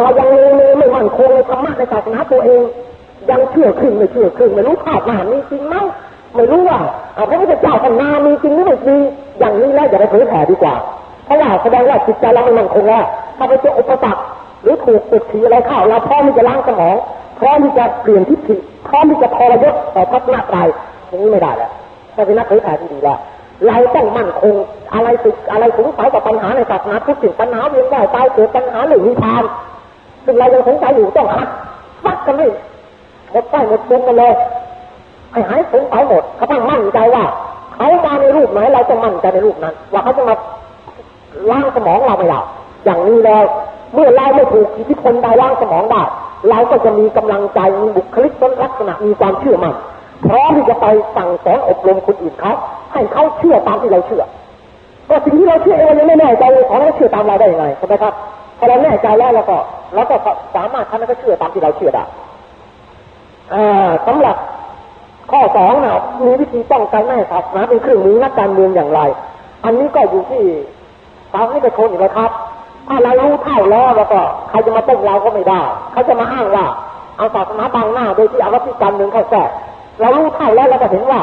เรายังเลวไม่มั่นคงในธรรมะในศาสนาตัวเอง ยังเชื่อครึ่งไม่เชื่อครึ่งไม่รู้ภาพหน้ามีจริงไหมไม่รู้ว่าพระพุทธเจ้าท่านามีจริงหรือไม่จริงอย่างนี้แล้วอย่าไปเผยแผ่ดีกว่า เพราะว่าแสดงว่าจิตใจเราไม่มั่นคงแล้วถ้าไปเจออุปสรรคหรือถูกติดถีอะไรเข้าเราพร้อมที่จะล้างสมองพร้อมที่จะเปลี่ยนทิศฐิพร้อมที่จะพอระยศต่อทัศนคติอย่างนี้ไม่ได้แล้วถ้าเป็นนักเผยแผ่ที่ดีแล้วเราต้องมั่นคงอะไรสึกอะไรสงสัยกับปัญหาในศาสนาทุกสิ่งปัญหาเวียนว่ายตายเกิดปัญหาหรือนิพาน ซึ่งเรายังสงสัยอยู่ต้องคัดฟัดกันเลยหมดใต้หมดปุงกันเลยให้หายสงสัยหมดเขาต้องมั่นใจว่าเขามาในรูปไหนเราจะมั่นใจในรูปนั้น ว่าเขาจะมาล้างสมองเราไม่ได้อย่างนี้แล้ว เมื่อเราไม่ถูกอิทธิพลใดล้างสมองได้เราก็จะมีกำลังใจมีบุคลิกลักษณะมีความเชื่อมั่นพร้อมที่จะไปสั่งสอนอบรมคนอื่นเขาให้เขาเชื่อตามที่เราเชื่อก็สิ่งที่เราเชื่อเองยังไม่แน่ใจเลยขอให้เชื่อตามเราได้ยังไงใช่ไหมครับ พอเราแน่ใจแล้วเราก็เราก็สามารถทำให้เขาเชื่อตามที่เราเชื่อได้สำหรับข้อสองนะมีวิธีป้องกันไม่ให้ศาสนาเป็นเครื่องมือนักการเมืองอย่างไร อันนี้ก็อยู่ที่ตามให้ไปคนอีกนะครับ ถ้าเรารู้เท่าแล้วแล้วก็ใครจะมาต้มเราก็ไม่ได้เขาจะมาอ้างว่าเอาศาสนาบังหน้าโดยที่เอาวัตถุการเมืองเข้าแทรกเรารู้เท่าแล้วเราก็เห็นว่า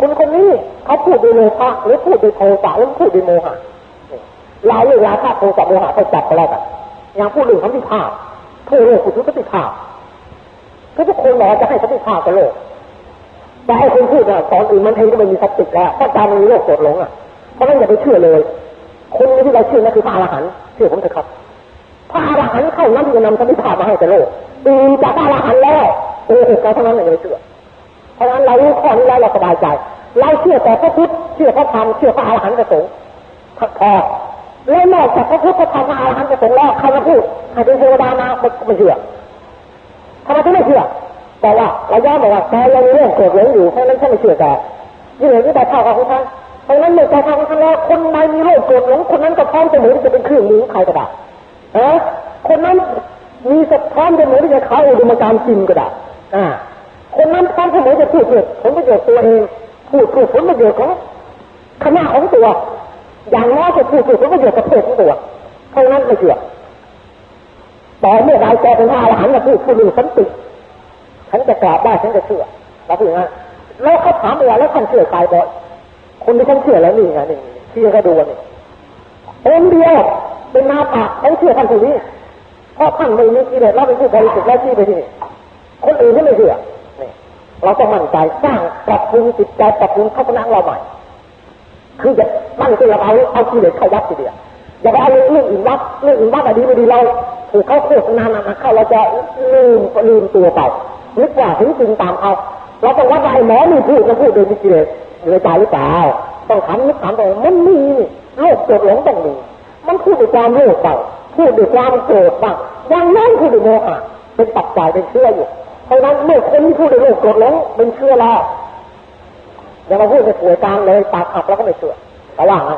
คนคนนี้เขาพูดด้วยโลภะหรือพูดด้วยโทสะหรือพูดด้วยโมหะ ลายเรื่องราคะโทสะโมหะเขาจับไปแล้วกันอย่างพูดเรื่งสันติภาพพูดเรื่องคุณสันติภาพทุกคนหนอจะให้สันติภาพกับโลกแต่ให้คนพูดอะสอนอื่นมันเองก็ไม่มีสติแล้วถ้าการมันมีโลกโกรธหลงอะเพราะนั้นอย่าไปเชื่อเลย คนที่เราเชื่อนั่นคือพระอรหันต์เชื่อผมเถอะครับพระอรหันต์เข้านั้นที่จะนำสันติภาพมาให้แต่โลกอื่นจากพระอรหันต์แล้วโอ้โหการทั้งนั้นอย่าไปเชื่อเพราะฉะนั้นเรารู้ข้อนี้แล้วเราสบายใจเราเชื่อแต่พระพุทธเชื่อพระธรรมเชื่อพระอรหันต์ประสงค์พอ แล้วนอกจากพระพุทธพระธรรมพระอรหันต์ประสงค์แล้วใครมาพูดใครเป็นเทวดามาไม่เชื่อทำไมถึงไม่เชื่อแต่ว่าราย้อนบอกว่าแกยังมีเรื่องโกรธหลงอยู่เพราะนั้นฉันไม่เชื่อแกยี่เหลือที่แต่เท่ากับคุณท่านเพราะนั้นเมื่อแต่เท่ากับคุณแล้วคนใดมีโรคโกรธหลงคนนั้นก็พร้อมจะเหมือนจะเป็นเครื่องมือใครก็ได้เออคนนั้นมีสพร้อมจะเหมือนจะขายอุดมการกินก็ได้อ่า คนนั้นพร้อมจะเสมอจะพูดเกิดผลประโยชน์ตัวเองพูดเพื่อผลประโยชน์ของคณะของตัว อย่างน้อยจะพูดเพื่อผลประโยชน์ประเทศของตัวเพราะนั้นไม่เชื่อต่เมื่อใดแกเป็นพระอรหันต์จะพูดพูดเรื่งสันติฉันจะกราบได้ฉันจะเชื่อเราพูดอย่างนั้นแล้วเขาถามว่าแล้วท่านเชื่อใครบอกคนที่ฉันเชื่อแล้วนี่ไงนี่ที่เขาดูนี่องเดียวเป็นนาปะเขาเชื่อท่านผู้นี้เพราะท่านไม่มีกิเลสเราเป็นผู้บริสุทธิ์แล้วที่ไปที่นี่คนอื่นที่ไม่เชื่อนี่เราต้องมั่นใจสร้างปรับปรุงจิตใจปรับปรุงทัศนะเราใหม่คือจะ มั่นใจเราเอาเอากิเลสเข้าวัดทีเดียวอย่าไปเอาเรื่องอื่นวัดเรื่องอื่นวัดอดีไม่ดีเราถูกเขาโฆษณาหนักเข้าเราจะลืมลืมตัวไปนึกว่าถึงจริงตามเอาเราต้องวัดว่าไอ้หมอนี่พูดมันพูดโดยมีกิเลสอยู่ในใจหรือเปล่าต้องถามนึกถามตัวมันมีโลกโกรธหลงต้องมีมันพูดด้วยความโลภบ้างพูดด้วยความโกรธบ้างอย่างนั้นพูดด้วยโมหะเป็นปัจจัยเป็นเชื่ออยู่เพราะนั้นเมื่อคนที่พูดด้วยโลภโกรธหลงเป็นเชื่อแล้วอย่ามาพูดในป่วยกลางเลยปากขับแล้วก็ไม่เชื่อ แต่ว่าไง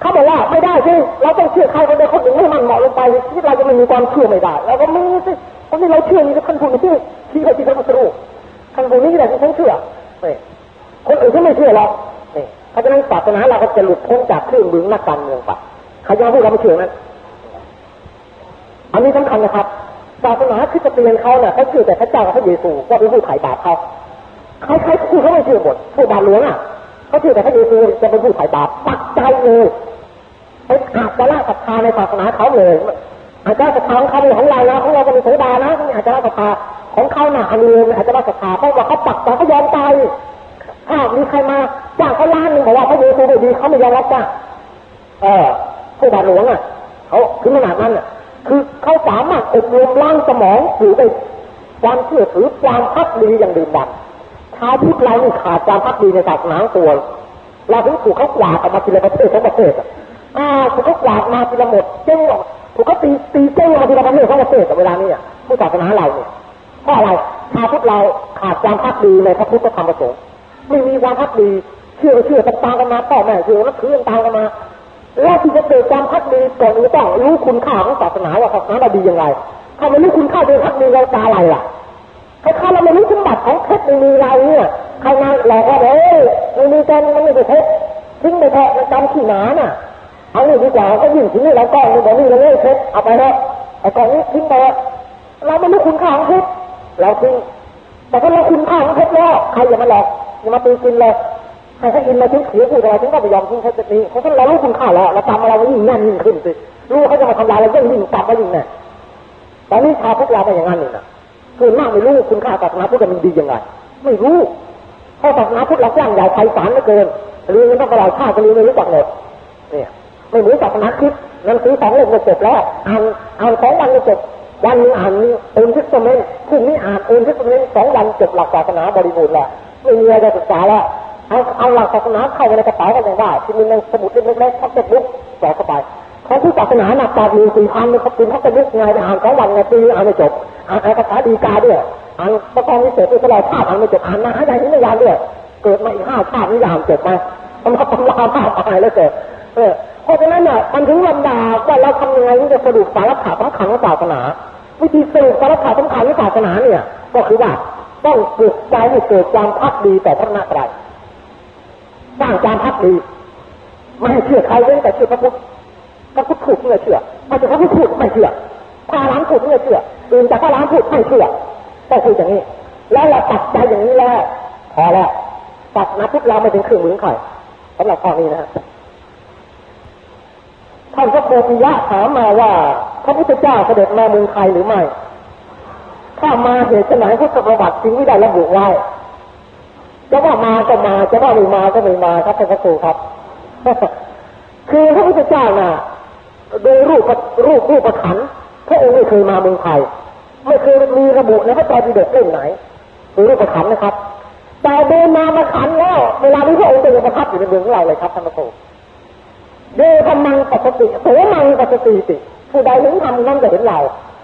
เขาบอกว่าไม่ได้สิเราต้องเชื่อใครคนใดคนหนึ่งให้มันเหมาะลงไปที่เราจะไม่มีความเชื่อไม่ได้เราก็มีสิคนที่เราเชื่อมีท่านผู้นี้ที่เขาที่เขามาสรุปท่านผู้นี้แหละที่ฉันเชื่อคนอื่นที่ไม่เชื่อเราเนี่เพราะฉะนั้นศาสนาเราก็จะหลุดพ้นจากเครื่องมือนักการเมืองไปใครจะพูดเราไม่เชื่อนั้นอันนี้สำคัญนะครับศาสนาคือจะเตือนเขาเนี่ยเขาเชื่อแต่พระเจ้ากับพระเยซูว่าเป็นผู้ไถ่บาปเขาใครใครพูดเขาไม่เชื่อหมดผู้บาปหลวงอะ เขาเชื่อแต่พระเยซูจะเป็นผู้ไถ่บาปปักใจเลยไปอาจจะละศรัทธาในศาสนาเขาเลยอาจจะศรัทธาของเขาของเรานะของเราก็มีโสดานะอาจจะละศรัทธาของเขาหนาอันนี้อาจจะละศรัทธาเพราะว่าเขาปักใจเขายอมตายถ้ามีใครมาจ้างเขาล้านหนึ่งบอกว่าพระเยซูไม่ดีเขาไม่ยอมรับจ้างเออผู้บาหลวงอะเขาถึงขนาดนั้นอะคือเขาสามารถอบรมล้างสมองหรือไปความเชื่อถือความพักดีอย่างดื่มด่ำ ชาวพุทธเรานี่ขาดความพักดีในศาสนาตัวเราถึงถูกเขากวาดออกมาทีละประเทศทั้งประเทศอ่าถูกเขากวาดมาทีละหมดเจ๊งหรอกถูกเขาตีตีเจ๊งมาทีละประเทศทั้งประเทศแต่เวลานี้ผู้ศาสนาเราเนี่ยเพราะอะไรชาวพุทธเราขาดความพักดีในพระพุทธธรรมประสงค์ไม่มีความพักดีเชื่อเชื่อตามกันมาพ่อแม่เชื่อนักคือตามกันมาแล้วที่จะเกิดความพักดีก่อนอื่นต้องรู้คุณค่าของศาสนาว่าศาสนาเราดียังไงถ้าไม่รู้คุณค่าโดยพักดีเราจะอะไรล่ะ ถ้าข้าเราไม่รู้สมบัติของเพชรในมือเราเนี่ยใครมาหลอกว่าเอ้ยไม่มีกันมันไม่ใช่เพชรทิ้งไปแทะมันจำขี้หนาน่ะเอาหนึ่งดีกว่าก็ยิ่งทิ้งเราก้อนนึงบอกนี่เราเล่เพชรเอาไปเถอะไอ้กองนี้ทิ้งไปเราไม่รู้คุณค่าของเพชรเราทิ้งแต่ถ้าเราคุณค่าของเพชรแล้วใครอย่ามาหลอกอย่ามาตีกินเลยให้เขาอินมาทิ้งเสียพูดอะไรทิ้งก็ไม่ยอมทิ้งเพชรนี้เพราะฉะนั้นเรารู้คุณค่าแล้วเราจำอะไรไว้ยิ่งแน่นยิ่งขึ้นสิรู้เขาจะมาทำลายเรายิ่งยิ่งจำไว้ยิ่งแน่ตอนนี้ชาวพุทธเราเป็นอย่างนั้นเลยนะ คือมากไม่รู้คุณค่าศาสนาพุทธมันดียังไง ไม่รู้เพราะศาสนาพุทธเรากว้างใหญ่ไพศาลเหลือเกินเรียนต้องกระไรชาติก็เรียนไม่รู้จักหมดเนี่ยไม่รู้ศาสนาคิดหนังสือสองเล่มจบแล้วอ่านอ่านสองวันจบวันนึงอ่านโอนทิสเมนพรุ่งนี้อ่านโอนทิสเมนสองวันจบหลักศาสนาบริบูรณ์แล้วไม่มีอะไรจะศึกษาแล้วเอาเอาหลักศาสนาเข้าไปในกระเป๋าก็ยังได้ที่มีในสมุดเล็กๆทับเจ็ดบุ๊กแจกเข้าไป เขาที่ศาสนาหนักแปดหมื่นสี่พันเขาเป็นเขาเป็นบุ๊กไงอ่านสองวันไงปีอ่านไม่จบอ่านคาถาดีกาด้วยอ่านประกอบวิเศษด้วยตลอดชาติอ่านไม่จบอ่านมาให้ได้ที่ไม่ยานด้วยเกิดมาอีกห้าชาตินี่ยานจบมาทำเขาตำราภาพอะไรแล้วเกิดเออเพราะฉะนั้นเนี่ยมันถึงลำดาว่าเราทำยังไงที่จะสรุปสาระสำคัญของศาสนา วิธีสรุปสาระสำคัญของศาสนาเนี่ย ก็คือว่าต้องปลุกใจให้เกิดความพักดีต่อพระนาตรสร้างความพักดีไม่ให้เชื่อใครเว้นแต่เชื่อพระพุทธ พระพุทธพูดเมื่อเชื่อพระเจ้าพระพุทธพูดไม่เชื่อพระร้านพูดเมื่อเชื่ออื่นจากพระร้านพูดไม่เชื่อต้องคืออย่างนี้ แล้วเราตัดใจอย่างนี้แล้วพอแล้วศาสนาพุทเราไม่ถึงครึ่งมือใครสำหรับข้อนี้นะฮะท่านพระโพธิยะถามมาว่าพระพุทธเจ้าเสด็จมาเมืองไทยหรือไม่ ถ้ามาเหตุไหนพุทธประวัติจริงไม่ได้ระบุไว้จะว่ามาก็มาจะว่าไม่มาก็ไม่มาครับท่านพระครูครับ คือพระพุทธเจ้าน่ะ โดยรูปรูปรูปประขันพระองค์ไม่เคยมาเมืองไทย ไม่เคยมีระบุในพระไตรปิฎกเล่มไหนโดยรูปประขันนะครับ แต่เดินมามาขันแล้ว เวลานี้พระองค์จะยังประทับอยู่ในเมืองของเราเลยครับท่านพระครูเดธรรมังปกติโสมังปกติสิผู้ใดเห็นธรรมนั่นจะเห็นเรา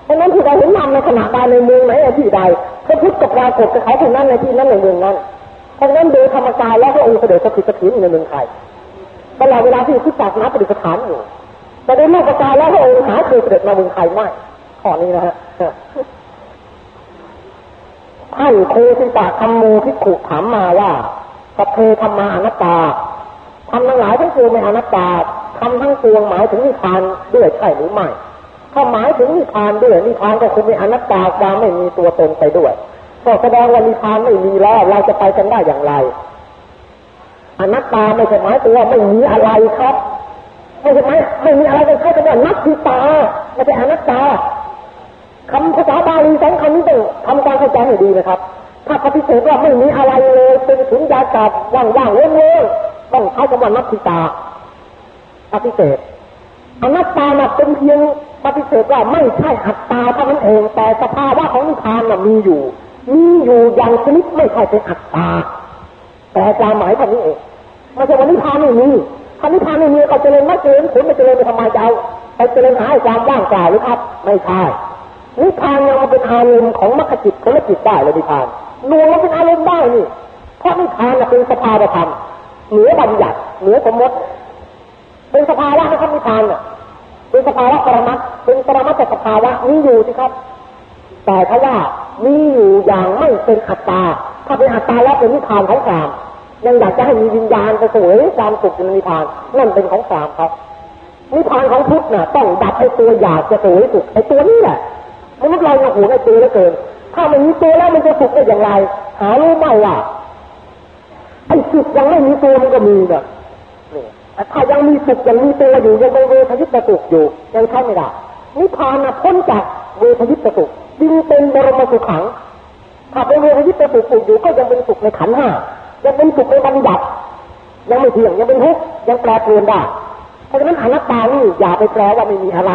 เพราะนั้นผู้ใดเห็นธรรมในขณะใดในเมืองไหนที่ใดพระพุทธกับรากฏกับเขาคนนั้นในที่นั้นในเมืองนั้นเพราะนั้นโดยธรรมกายแล้วพระองค์เสด็จสถิตสถิตในเมืองไทยตลอดเวลาที่พุทธศาสนาปฏิสถานอยู่ แต่ในโลกกาแล้วพระองค์หาเคยเสด็จมาเมืองไทยไม่ข้อนี้นะฮะท่านโคสิตาคำมูพิขุถามมาว่าสัพเพธรรมาอนัตตาทำทั้งหลายทั้งปวงไม่อนัตตาทำทั้งปวงหมายถึงนิพพานด้วยใช่หรือไม่ถ้าหมายถึงนิพพานด้วยนิพพานก็คงมีอนัตตาความไม่มีตัวตนไปด้วยก็แสดงว่านิพพานไม่มีแล้ว เราจะไปกันได้อย่างไรอนัตตาไม่ใช่หมายถึงว่าไม่มีอะไรครับ ไม่ใช่ไหมไม่มีอะไรเป็นแค่แต่ว่านัตติตาไม่ใช่อนัตตาคำภาษาบาลีสองคำนี้ต้องทำการเข้าใจให้ดีนะครับ ถ้าปฏิเสธว่าไม่มีอะไรเลยเป็นถุนยากาศว่างๆเว้นๆต้องใช้คำว่านัตติตาปฏิเสธอนัตตาเป็นเพียงปฏิเสธว่าไม่ใช่อัตตาเท่านั้นเอง แต่สภาวะของนิพพานมีอยู่ มีอยู่อย่างชนิดไม่ใช่เป็นอัตตา แต่ความหมายเท่านี้เองไม่ใช่ว่านิพพานไม่มี ถ้านิพพานไม่มีก็เจริญไม่เจริญผลไม่เจริญไปทำไมจะเอาไปเจริญหาความว่างเปล่าหรือครับ ไม่ใช่นิพพานยังมาเป็นอารมณ์ของมรรคจิตผลจิตได้เลยนิพพานนวงเป็นอารมณ์ได้นี่เพราะนิพพานเป็นสภาวธรรมเหนือบัญญัติเหนือสมมติ เป็นสภาวะนะครับนิพพานเนี่ยเป็นสภาวะปรมัตเป็นปรมัตแต่สภาวะมีอยู่สิครับ แต่ถ้าว่ามีอยู่อย่างไม่เป็นอัตตาถ้าเป็นอัตตาแล้วเป็นนิพพานของสาม ยังอยากจะให้มีวิญญาณไปสวยความสุขในนิพพานนั่นเป็นของสามครับนิพพานของพุทธน่ะต้องดับไอ้ตัวอยากจะสวยสุขไอ้ตัวนี้แหละมนุษย์เราเนี่ยหัวไอ้ตัวเหลือเกิน ถ้ามันมีตัวแล้วมันจะสุขได้อย่างไรหารู้ไหมว่าไอ้สุขยังไม่มีตัวมันก็มีเนี่ยถ้ายังมีสุขยังมีตัวอยู่ยังเป็นเวทยิตสุขอยู่ยังใช้ไม่ได้นิพพานน่ะพ้นจากเวทยิตสุขจึงเป็นบรมสุขขังถ้าเป็นเวทยิตสุขอยู่ก็ยังเป็นสุขในขันห้า ยังเป็นสุขในบัญญัติยังไม่เที่ยงยังเป็นทุกข์ยังแปรเปลี่ยนได้เพราะฉะนั้นอนัตตานี่อย่าไปแปลว่าไม่มีอะไร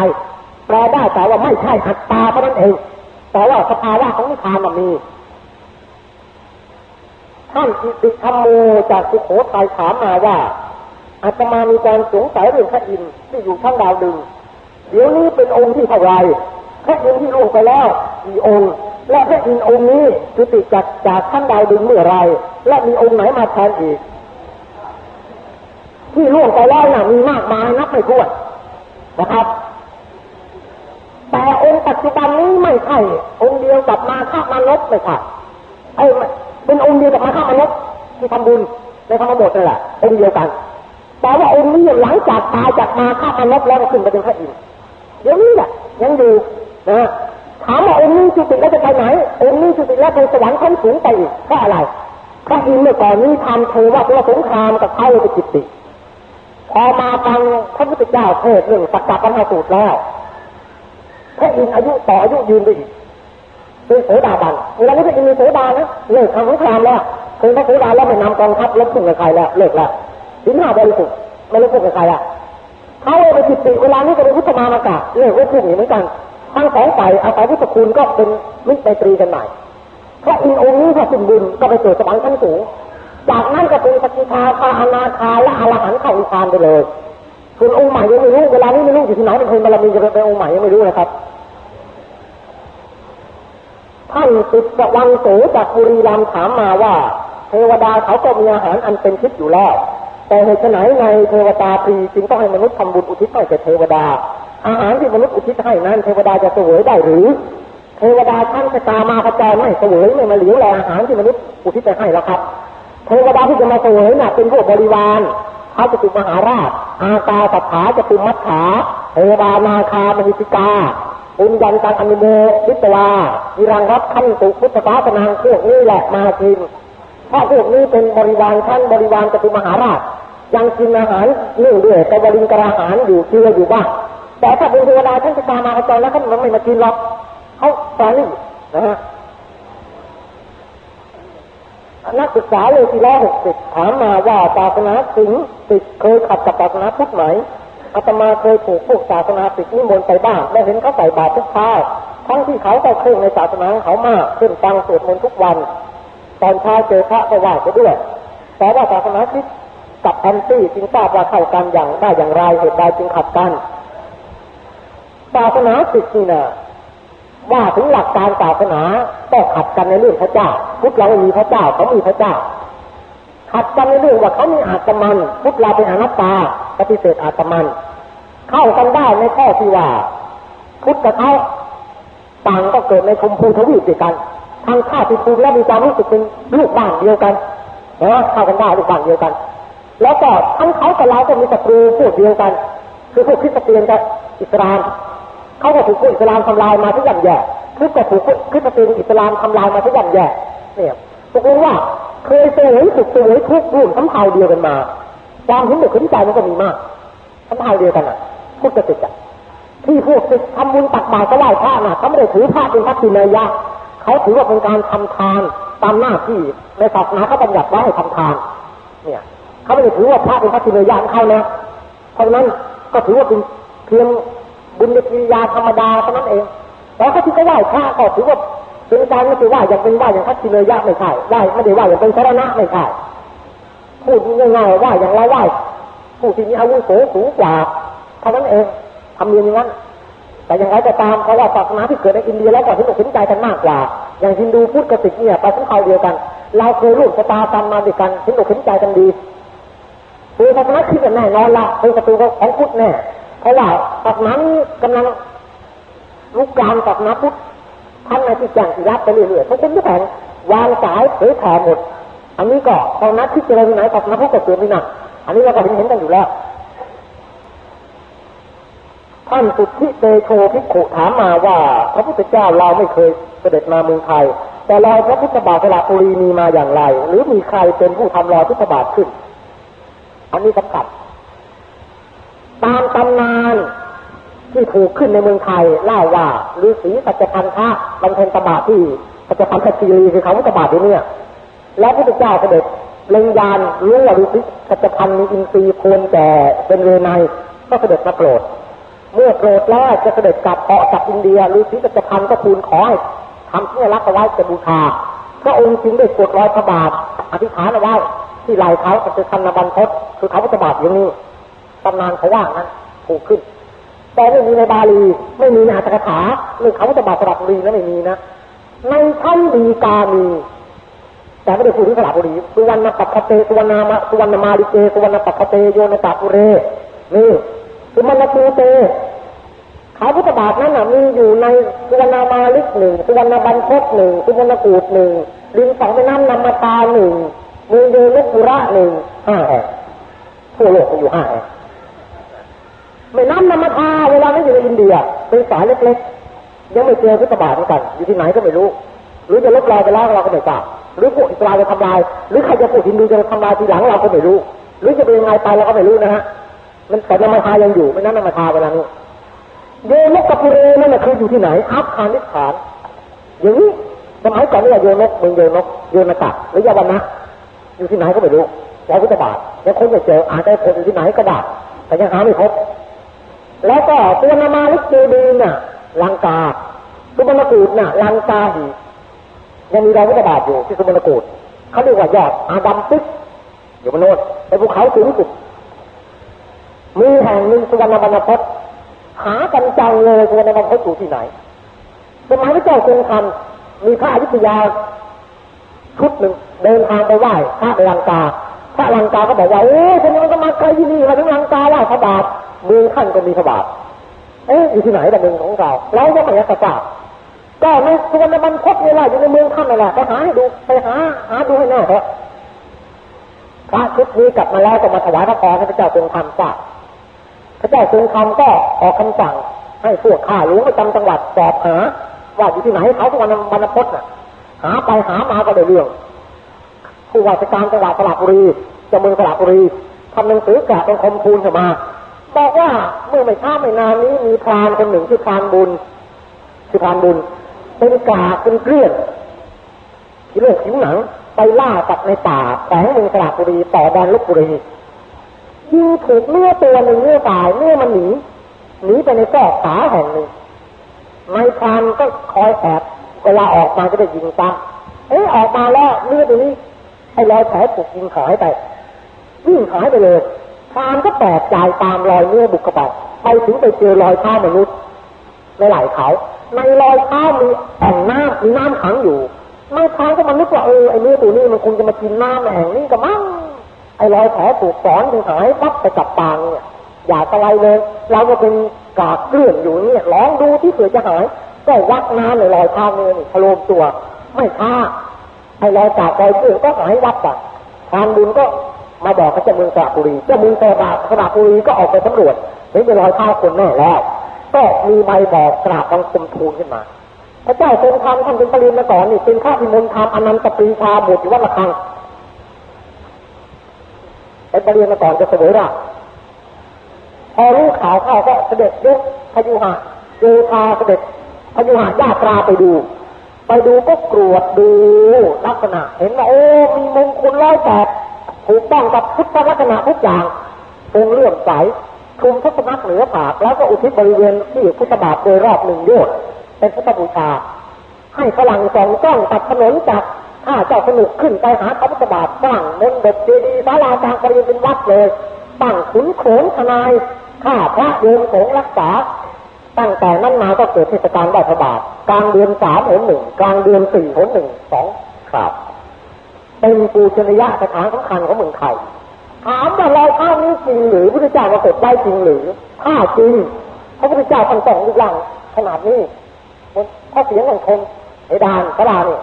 แปลได้แต่ว่าไม่ใช่อัตตาเท่านั้นเอง แต่ว่าสภาวะของนิพพานมันมีท่านอิติธรรมโมจากสุโขทัยถามมาว่าอาตมามีการสงสัยเรื่องพระอินทร์ที่อยู่ข้างดาวดึง เดี๋ยวนี้เป็นองค์ที่เท่าไร พระอินทร์ที่ล่วงไปแล้วกี่องค์ และพระอินทร์องค์นี้จุติจากจากข้างดาวดึงเมื่อไร และมีองค์ไหนมาแทนอีก ที่ล่วงไปแล้วน่ะมีมากมายนับไม่ถ้วนนะครับแต่องค์ปัจจุบันนี้ไม่ใช่องค์เดียวกับมาฆามานพเลยค่ะไอ้เป็นองค์เดียวกับมาฆามานพที่ทำบุญในธรรมบทนั่นแหละองค์เดียวกัน แต่ว่าองค์นี้หลังจากตายจากมาฆ่ามนุษย์แล้วก็ขึ้นไปเป็นพระอินทร์เดี๋ยวนี้แหละยังอยู่ นะถามว่าองค์นี้จุติแล้วจะไปไหน องค์นี้จุติแล้วไปสวรรค์ขั้นสูงไปอีกเพราะอะไรพระอินทร์เมื่อก่อนนี้ทำเทวะตัวสงครามกับเขาไปจิตติ พอมาฟังพระพุทธเจ้าเทศเรื่องสักกะปัญหาสูตรแล้วพระอินทร์อายุต่ออายุยืนไปอีกเป็นโสดาบันเวลานี้พระอินทร์มีโสดานะเลิกทำสงครามแล้วคือพระโสดาแล้วไม่นำกองทัพลบพุ่งกับใครแล้วเลิกแล้วสินห้าบริสุทธิ์ไม่ลบพุ่งกับใครอะเขาไปจิตติเวลานี้ก็เป็นพุทธมามากะเลิกลบพุ่งอย่เหมือนกัน ทั้งสองฝ่ายอาศัยพุทธคุณก็เป็นมิตรไมตรีกันใหม่พระอินทร์องค์นี้พระสินบุญก็ไปเกิดสวรรค์ชั้นสูงจากนั้นก็เป็นสกิทาคาอนาคาและอรหันต์เข้าอิพานไปเลยส่วนองค์ใหม่ยังไม่รู้เวลานี้ไม่รู้อยู่ที่ไหนเป็นคนบารมีจะเป็นองค์ใหม่ยังไม่รู้นะครับท่านติดวังโสจากบุรีรัมถามมาว่า เทวดาเขาก็มีอาหารอันเป็นทิพย์อยู่แล้ว แต่เหตุไหนในเทวดาปีจึงต้องให้มนุษย์ทำบุญอุทิศให้แก่เทวดา อาหารที่มนุษย์อุทิศให้นั้นเทวดาจะเสวยได้หรือ เทวดาท่านชะตามาพระจรไม่เสวยไม่มาเหลียวแลอาหารที่มนุษย์อุทิศไปให้แล้วครับ เทวดาที่จะมาเสวยน่ะเป็นพวกบริวารพระจตุมหาราช อาตาสัทธาจตุมัฏฐาเทวดานาคามหิติกาปุญญันตังอนุโมวิตวาวิรังรับขั้นตุพุทธศาสนางพวกนี้แหละมากินเพราะพวกนี้เป็นบริวารท่านบริวารจตุมหาราช ยังกินอาหารเนื่องด้วยแต่บริงกระอาหารอยู่เชื่ออยู่บ้าง แต่ถ้าเป็นเทวดาท่านจะตามมาประจแล้วเขาไม่มากินหรอกเขาปราณีนะฮะนักศึกษาเลยที่ร้อยหกสิบถามมาว่าศาสนาสิงติดเคยขัดกับศาสนาพุทธไหมอาตมาเคยถูกพวกศาสนาติดนิมนต์ไปบ้างได้เห็นเขาใส่บาตรทุกเช้าทั้งที่เขาก็เคร่งในศาสนาเขามากขึ้นฟังสวดมนต์ทุกวัน ตอนเช้าเจอพระก็ไหว้ไปด้วยแต่ว่าศาสนาคริสต์กับแอนตี้จึงทราบว่าเข้ากันอย่างได้อย่างไรเหตุใดจึงขัดกัน ศาสนาติดนี่นะว่าถึงหลักการศาสนาก็ขัดกันในเรื่องพระเจ้า พุทธเราไม่มีพระเจ้าเขามีพระเจ้า ขัดกันในเรื่องว่าเขามีอาตมัน พุทธเราเป็นอนัตตาปฏิเสธอาตมัน เข้ากันได้ในข้อที่ว่า พุทธกับเขาต่างก็เกิดในชมพูทวีปด้วยกันทางข้าติภูมิและมีความรู้สึกเป็นลูกบ้านเดียวกันนะเข้ากันได้ลูกบ้านเดียวกัน แล้วก็ทั้งเขากับเราก็มีศัตรูพวกเดียวกัน คือพวกคริสเตียนกับอิสลาม เขาก็ถูกอิสลามทำลายมาทุกอย่างแย่พุทธก็ถูกคริสเตียนอิสลามทำลายมาทุกอย่างแย่เนี่ยตกลงว่าเคยเสวยสุขเสวยทุกข์ร่วมทั้งเผ่าเดียวกันมาความเห็นอกเห็นใจมันก็มีมากทั้งเผ่าเดียวกันอะพุทธติดอะที่พวกติดทำบุญตักบาตรก็ไหว้พระน่ะเขาไม่ได้ถือพระเป็นพระกินเลยยะเขาถือว่าเป็นการทำทานตามหน้าที่ในศาสนาเขาบัญญัติไว้ให้ทำทาน เนี่ยเขาไม่ได้ถือว่าพระเป็นพระกินเลยยะเขานะเพราะนั้นก็ถือว่าเป็นเพียง บุญกิริยาธรรมดาเท่านั้นเองแล้วเขาที่ก็ไหว้พระก็ถือว่าเป็นการไม่ใช่ไหว้อย่างเป็นไหว้อย่างพัชิเลยยะไม่ใช่ไหว้ไม่ได้ไหว้อย่างเป็นสารณะไม่ใช่พูดง่ายๆว่าอย่างเราไหว้ผู้ที่มีอาวุโสสูงกว่าเท่านั้นเองทำเนียนอย่างนั้นแต่อย่างไรก็ตามเพราะว่าศาสนาที่เกิดในอินเดียแล้วก็ถึงอกถึงใจกันมากกว่า อย่างฮินดูพุทธกติกเนี่ยไปทั้งเขาเดียวกัน เราเคยร่วมชะตากรรมมาด้วยกันถึงอกถึงใจกันดีคือศาสนาคิดแน่นอนละเป็นศัตรูของพุทธแน่ ราะว่าศาสนานี้กำลังลุกลามศาสนาพุทธท่านในที่แจ้งที่รับไปเรื่อยๆทุกคนทุกแห่งวางสายเผยแผ่หมด อันนี้ก็ตอนนัดที่เจริญไหนศาสนาพุทธก็เกิดไม่หนักอันนี้เราก็เห็นเห็นกันอยู่แล้วท่านสุทธิเตโชภิขุถามมาว่า พระพุทธเจ้าเราไม่เคยเสด็จมาเมืองไทย แต่รอยพระพุทธบาทสระบุรีมีมาอย่างไร หรือมีใครเป็นผู้ทำรอยพุทธบาทขึ้น อันนี้สำคัญ ตามตำนาน ที่ถูกขึ้นในเมืองไทยเล่าว่าฤาษีปัจพันธะบรรเทนตบาที่ปัจพันธคีรีคือเขาพุทธบาทเนี่ยแล้วพระพุทธเจ้าเสด็จเล็งยานรู้ว่าฤาษีปัจพันธ์มีอินทรีย์โคนแต่เป็นเรนัยก็เสด็จมาโปรดเมื่อโปรดแล้วจะเสด็จกลับเกาะจากอินเดียฤาษีปัจพันธ์ก็ทูลขอให้ทำที่รักไว้จะบูชาพระองค์จึงได้กดรอยพระบาทอธิษฐานเอาไว้ที่ไหล่เขาจะคันบันทศคือเขาพุทธบาทอย่างนี้ ตำนานเขาว่านั้นถูกขึ้น แต่ไม่มีในบาลี ไม่มีในอัตถกถาเรื่อเขาจะบาสระบุรีนะไม่มีนะในชั้นดีกามีแต่ไม่ได้พูดถึงสระบุรีสุวรรณปัปเตสุวรรณมาสุวรรณมาลิเกสุวรรณปัปเตโยนตาปุเรนี่สุวรรณปูเตขาพุทธบาทนั้นมีอยู่ในสุวรรณมาลิกหนึ่งสุวรรณบันทศหนึ่งสุวรรณกูดหนึ่งลิงสองแม่น้ำนำมาตาหนึ่งมือเดนุกุระหนึ่งห้าแห่งทั่วโลกมีอยู่ห้าแห่ง แม่น้ำนำมาทาเวลาไม่อยู่ในอินเดีย เป็นสายเล็กๆ ยังไม่เจอพุทธบาทเหมือนกัน อยู่ที่ไหนก็ไม่รู้ หรือจะลบลายไปแล้วเราก็ไม่ทราบหรือพวกอิสราจะทำลาย หรือใครจะพูดทินดูจะทำลายทีหลังเราก็ไม่รู้ หรือจะเป็นยังไงไปเราก็ไม่รู้นะฮะ มันแต่นมาทายังอยู่ไม่นั้นนมาทาเวลานี้โยนกกับปุเรนั่นแหละคืออยู่ที่ไหนอัฟกานิสถานอย่างนี้สมัยก่อนนี่โยนกเมืองโยนกโยนตะหรือยาวันนะอยู่ที่ไหนก็ไม่รู้แล้วพุทธบาทยังคนจะเจออาจจะคนอยู่ที่ไหนก็ได้แต่ยังหาไม่พบ แล้วก็ตัวนามาลิกเจดีน่ะลังกาสุบรรณกูดน่ะลังกาหียังมีรอยพุทธบาทอยู่ที่สุบรรณกูดเขาเรียกว่ายอดอาดัมตึกอยู่บนโน้นในภูเขาสูงสุดมีแห่งหนึ่งสุวรรณบรรณพศหากันจังเลยสุวรรณบรรณพศอยู่ที่ไหนสมัยพระเจ้ากรุงคันมีพระอยุธยาชุดหนึ่งเดินทางไปไหว้พระลังกาพระลังกาก็บอกว่าโอ้คนนี้มันก็มาไกลที่นี่มาถึงลังกาไหว้พระบาท มืองขั้นก็มีพระบาทเอ๊ะอยู่ที่ไหนแต่เมืองของเรา เราก็ไม่ทราบก็ในสุวรรณบรรพตนี่แหละอยู่ในเมืองขั้นนั่นแหละไปหาให้ดูไปหาหาดูให้แน่เถอะพระชุดนี้กลับมาแล้วก็มาถวายพระพรให้พระเจ้าทรงธรรมทราบพระเจ้าทรงธรรมก็ออกคำสั่ง ให้พวกข้าหลวงประจำจังหวัดสอบหาว่าอยู่ที่ไหนเขาทุกวันบรรพตน่ะ หาไปหามาก็ได้เรื่องผู้ว่าราชการจังหวัดสระบุรีจังหวัดสระบุรีทำหนังสือแกะเป็นคมทูลขึ้นมา บอกว่าเมื่อไม่ช้าไม่นานนี้มีพรานคนหนึ่งชื่อพรานบุญชื่อพรานบุญ เป็นกาเป็นเกลี้ยนที่เรื่องผิวหนังไปล่าตัดในป่าแขวงเมืองสระบุรีต่อแดนลบบุรียิงถูกเนื้อตัวหนึ่งเนื้อตายเนื้อมันหนีหนีไปในซอกขาแห่งหนึ่งนายพรานก็คอยแอบเวลาออกมาก็ได้ยิงตาเอ๊ะออกมาแล้วเลือดตรงนี้ไอ้รอยแผลถูกยิงหายไปวิ่งหายไปเลย พานก็แปลกใจตามรอยเนื้อบุกกระเป๋าไปถึงไปเจอรอยเท้ามนุษย์ในไหล่เขา ในรอยเท้ามีแอ่งน้ำมีน้ำขังอยู่นายพานก็มันนึกว่าเออไอ้เนื้อตัวนี้มันคงจะมากินน้ำแอ่งนี่ก็มั้งไอ้รอยแผลถูกสอนถึงหายปั๊บไปกับปางเนี่ยอย่าตะไลเลย เราก็เป็นกากเกลื่อนอยู่เนี่ยลองดูที่เผื่อจะหาย ก็วัดน้ำในรอยเท้าเนี่ยนี่โลมตัว ไม่ฆ่าไอ้รอยกากรอยเกลื่อนก็หายวัดไปทานบุญก็ มาบอกพระเจ้าเมืองสระบุรีเจ้าเมืองสระสระบุรีก็ออกไปสำรวจเห็นเป็นรอยเท้าคนแน่แล้ว ก็มีใบบอกกราบบังคมทูลขึ้นมา พระเจ้าทรงธรรมท่านเป็นปรินมาก่อนนี่เป็นข้าพิมลธรรมอนันตปรีชาบุตรวัดละคังเป็นปรินมาก่อนจะเสวยราพอรู้ข่าวเข้าก็เสด็จยกพยุหะโยธาเสด็จพยุหะญาตราไปดูไปดูก็กรวดดูลักษณะ เห็นว่าโอ้มีมงคลร้อยแปด ถูกต้องกับพุทธลักษณะทุกอย่างคงเลื่อมใสคุมทุกนักเหนือผากแล้วก็อุทิศบริเวณที่พุทธบาทโดยรอบหนึ่งโยชน์เป็นพุทธบูชา ให้ฝรั่งสองกล้องตัดถนนจากข้าเจ้าสนุกขึ้นไปหาพระพุทธบาทสร้างมนดบเจดีย์ศาลาจางบริเวณเป็นวัดเลยตั้งขุนโขงทนายข้าพระโยมสงรักษา ตั้งแต่นั้นมาก็เกิดเทศกาลได้พระบาท กลางเดือนสามหนหนึ่งกลางเดือนสี่หนหนึ่งสองครับ เป็นปูชนียสถานสำคัญของเมืองไทยถามว่าลอยเท้านี้จริงหรือพระพุทธเจ้ามาเกิดได้จริงหรือถ้าจริงพระพุทธเจ้าทั้งสองรูปร่างขนาดนี้ถ้าเสียงของคนไอ้ดานพระดานี่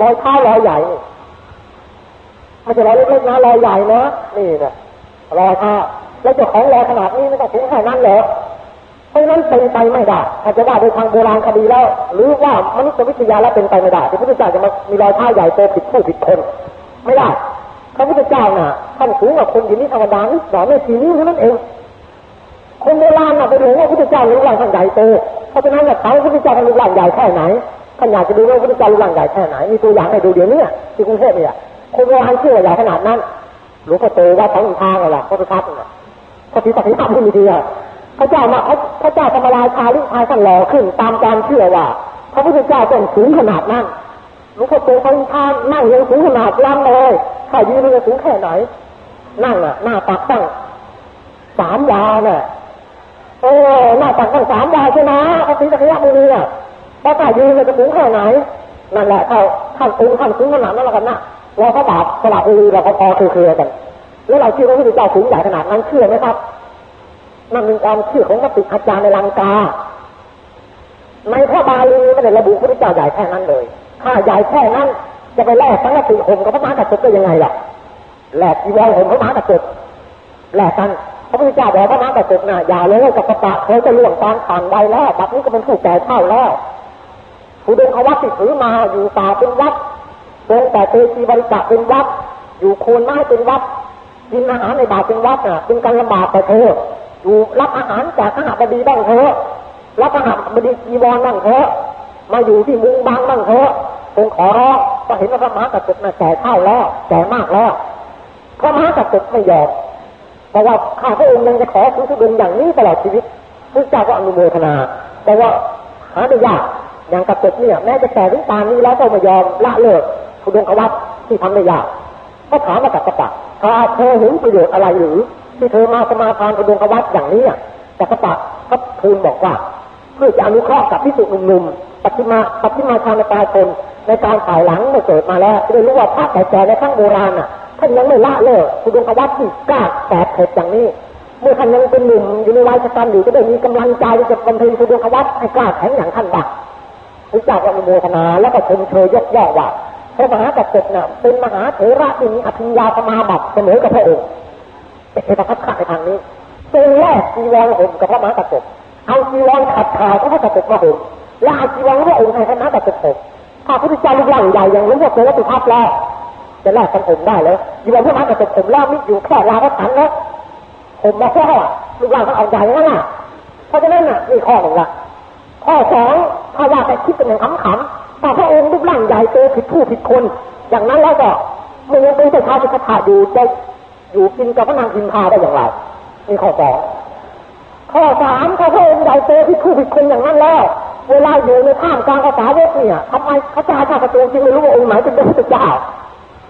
ลอยเท้าลอยใหญ่นี่ไม่ใช่ลอยเล็กๆนะลอยใหญ่นะนี่นะลอยเท้าแล้วเจ้าของลอยขนาดนี้ไม่ต้องถึงแค่นั้นเหรอเพ ราะนั้นเป็นไปไม่ได้ถ้าจจะว่าโดยทางโบราณคดีแล้ว หรือว่ามนุษยวิทยาแล้วเป็นไปไม่ได้ที่พระพุทธเจ้าจะมามีรอยเท้าใหญ่โตผิดผู้ผิดคน ไม่ได้พระพุทธเจ้าน่ะท่านสูงกว่าคนอยู่นี่ธรรมดานิดหน่อยไม่ทีนี้เท่านั้นเอง คนโบราณน่ะไปดูว่าพระพุทธเจ้ารูปร่างท่านใหญ่โตเพราะฉะนั้นน่ะเขาพระพุทธเจ้าท่านรูปร่างใหญ่แค่ไหนท่านอยากจะดูว่าพระพุทธเจ้ารูปร่างใหญ่แค่ไหนมีตัวอย่างให้ดูเดี๋ยวนี้ที่กรุงเทพเนี่ยคนโบราณเชื่อใหญ่ขนาดนั้นหลวงพ่อโตว่าท้องทางอะไรพระพุทธทัศน์น่ะพระศรีสักดิ์ไม่มีทีอะ พระเจ้ามาพระเจ้าธรรมราชาลิพายท่านหล่อขึ้น ตามการเชื่อว่าพระพุทธเจ้าเป็นสูงขนาดนั้นหลวงพ่อโตพระทานนั่งยังสูงขนาดล่างเลยถ้ายืนมันจะสูงแค่ไหน นั่งอะ หน้าตักตั้งสามวาเนี่ยโอ้หน้าตักตั้งสามวาใช่ไหมพระศรีสักดิ์มุนีอะพอถ้ายืนมันจะสูงแค่ไหนนั่นแหละเขาท่านสูงท่านสูงขนาดนั้นแล้วกันนะเราก็บาปสลับบุรีเราก็พอคือเคลียกัน แล้วเราเชื่อว่าพระพุทธเจ้าสูงใหญ่ขนาดนั้นเชื่อไหมครับ นั่นเป็นความเชื่อของนักติอาจารย์ในลังกา ในพระบาลีไม่ได้ระบุพระเจ้าใหญ่แค่นั้นเลยถ้าใหญ่แค่นั้น จะไปแลกสังกติห่มกับพระมหากษัตริย์ได้ยังไงล่ะแลกจีวรห่มพระมหากษัตริย์แลกกันพระพุทธเจ้าบอกพระมหากระตุกน่ะอย่าเลยกับกระปะเคยจะล่วงตามผ่านใบแล้วบัดนี้ก็เป็นผู้แก่เท่าแล้วผู้เดินเขาวัดที่ถือมาอยู่ป่าเป็นวัดเดินแต่เตชีบริจาคเป็นวัดอยู่โคนไม้เป็นวัดกินอาหารในบาตเป็นวัดน่ะเป็นการลำบากแต่เธอ อยู่รับอาหารจากข้าบดีบ้างเถอะรับอาหบดีจีวรบ้างเถอะมาอยู่ที่มุงบางบ้างเถอะคงขอร้องก็เห็นว่าพระมหากระตุกน่ะแก่เท่าแล้วแก่มากแล้วพระมหากระตุกไม่ยอมเพราะว่าข้าพระองค์ยังจะขอคุณทุดนอย่างนี้ตลอดชีวิตพระเจ้าก็อนุโมทนาแต่ว่าหาได้ยากอย่างกระตุกเนี่ยแม้จะแก่ถึงปานนี้แล้วก็ไม่ยอมละเลิกทุณดวงควัตที่ทำได้ยากก็ถามมากับกระปะถ้าเธอเห็นประโยชน์อะไรหรือ ที่เธอมาสมาทานทุดงควัตอย่างนี้แต่กระปะก็ทูลบอกว่า เพื่อจะอนุเคราะห์กับพิสุหนุ่มๆปฏิมาปฏิมาชาในปลายคนในการถ่ายหลังเมื่อเกิดมาแล้วจะได้รู้ว่าพระแต่แก่ในขั้งโบราณน่ะท่านยังไม่ละเลิกทุดงควัตที่กล้าแปดเผ็ดอย่างนี้เมื่อท่านยังเป็นหนุ่มอยู่ในวัยชราอยู่จะได้มีกำลังใจที่จะบำเพ็ญทุดงควัตให้กล้าแข็งอย่างท่านบ้างพระเจ้าก็อนุโมทนาแล้วก็ชมเชยยกย่องว่าพระมหากษัตริย์น่ะเป็นมหาเถระที่มีอภิญญาสมาบัติเสมอกับพระองค์ เป็นเทพพัฒน์ในทางนี้ทรงแลกจีวรห่มกับพระมหากษัตริย์เอาจีวรขัดขาของพระกษัตริย์มาห่มและเอาจีวรของพระองค์ให้พระมหากษัตริย์ห่มถ้าพระพุทธเจ้าลูกหลังใหญ่ย่างหลวงพ่อเทวสุทัศน์แล้วจะแลกกันห่มได้เลยจีวรพระมหากษัตริย์ห่มแล้วมิอยู่แค่ลาวสันแล้วห่มมาแค่ลูกหลังเขาเอาใหญ่นั่นน่ะเพราะฉะนั้นน่ะนี่ข้อหนึ่งละข้อสองถ้าว่าไปคิดเป็นอย่างขำๆถ้าพระองค์รูปร่างใหญ่โตผิดผู้ผิดคน อย่างนั้นแล้วก็มันยังเป็นเจ้าชายสิทธัตถะอยู่จะ อยู่กินกับพระนางพิมพาได้อย่างไรนี่ข้อสองข้อสามถ้าพระองค์ใหญ่โตผิดผู้ผิดคนอย่างนั้นแล้วเวลาอยู่ในท่ามกลางภาษาเวกเนี่ยทำไมพระเจ้าชาติประตูจริงไม่รู้ว่าองค์ไหนเป็นพระพุทธเจ้า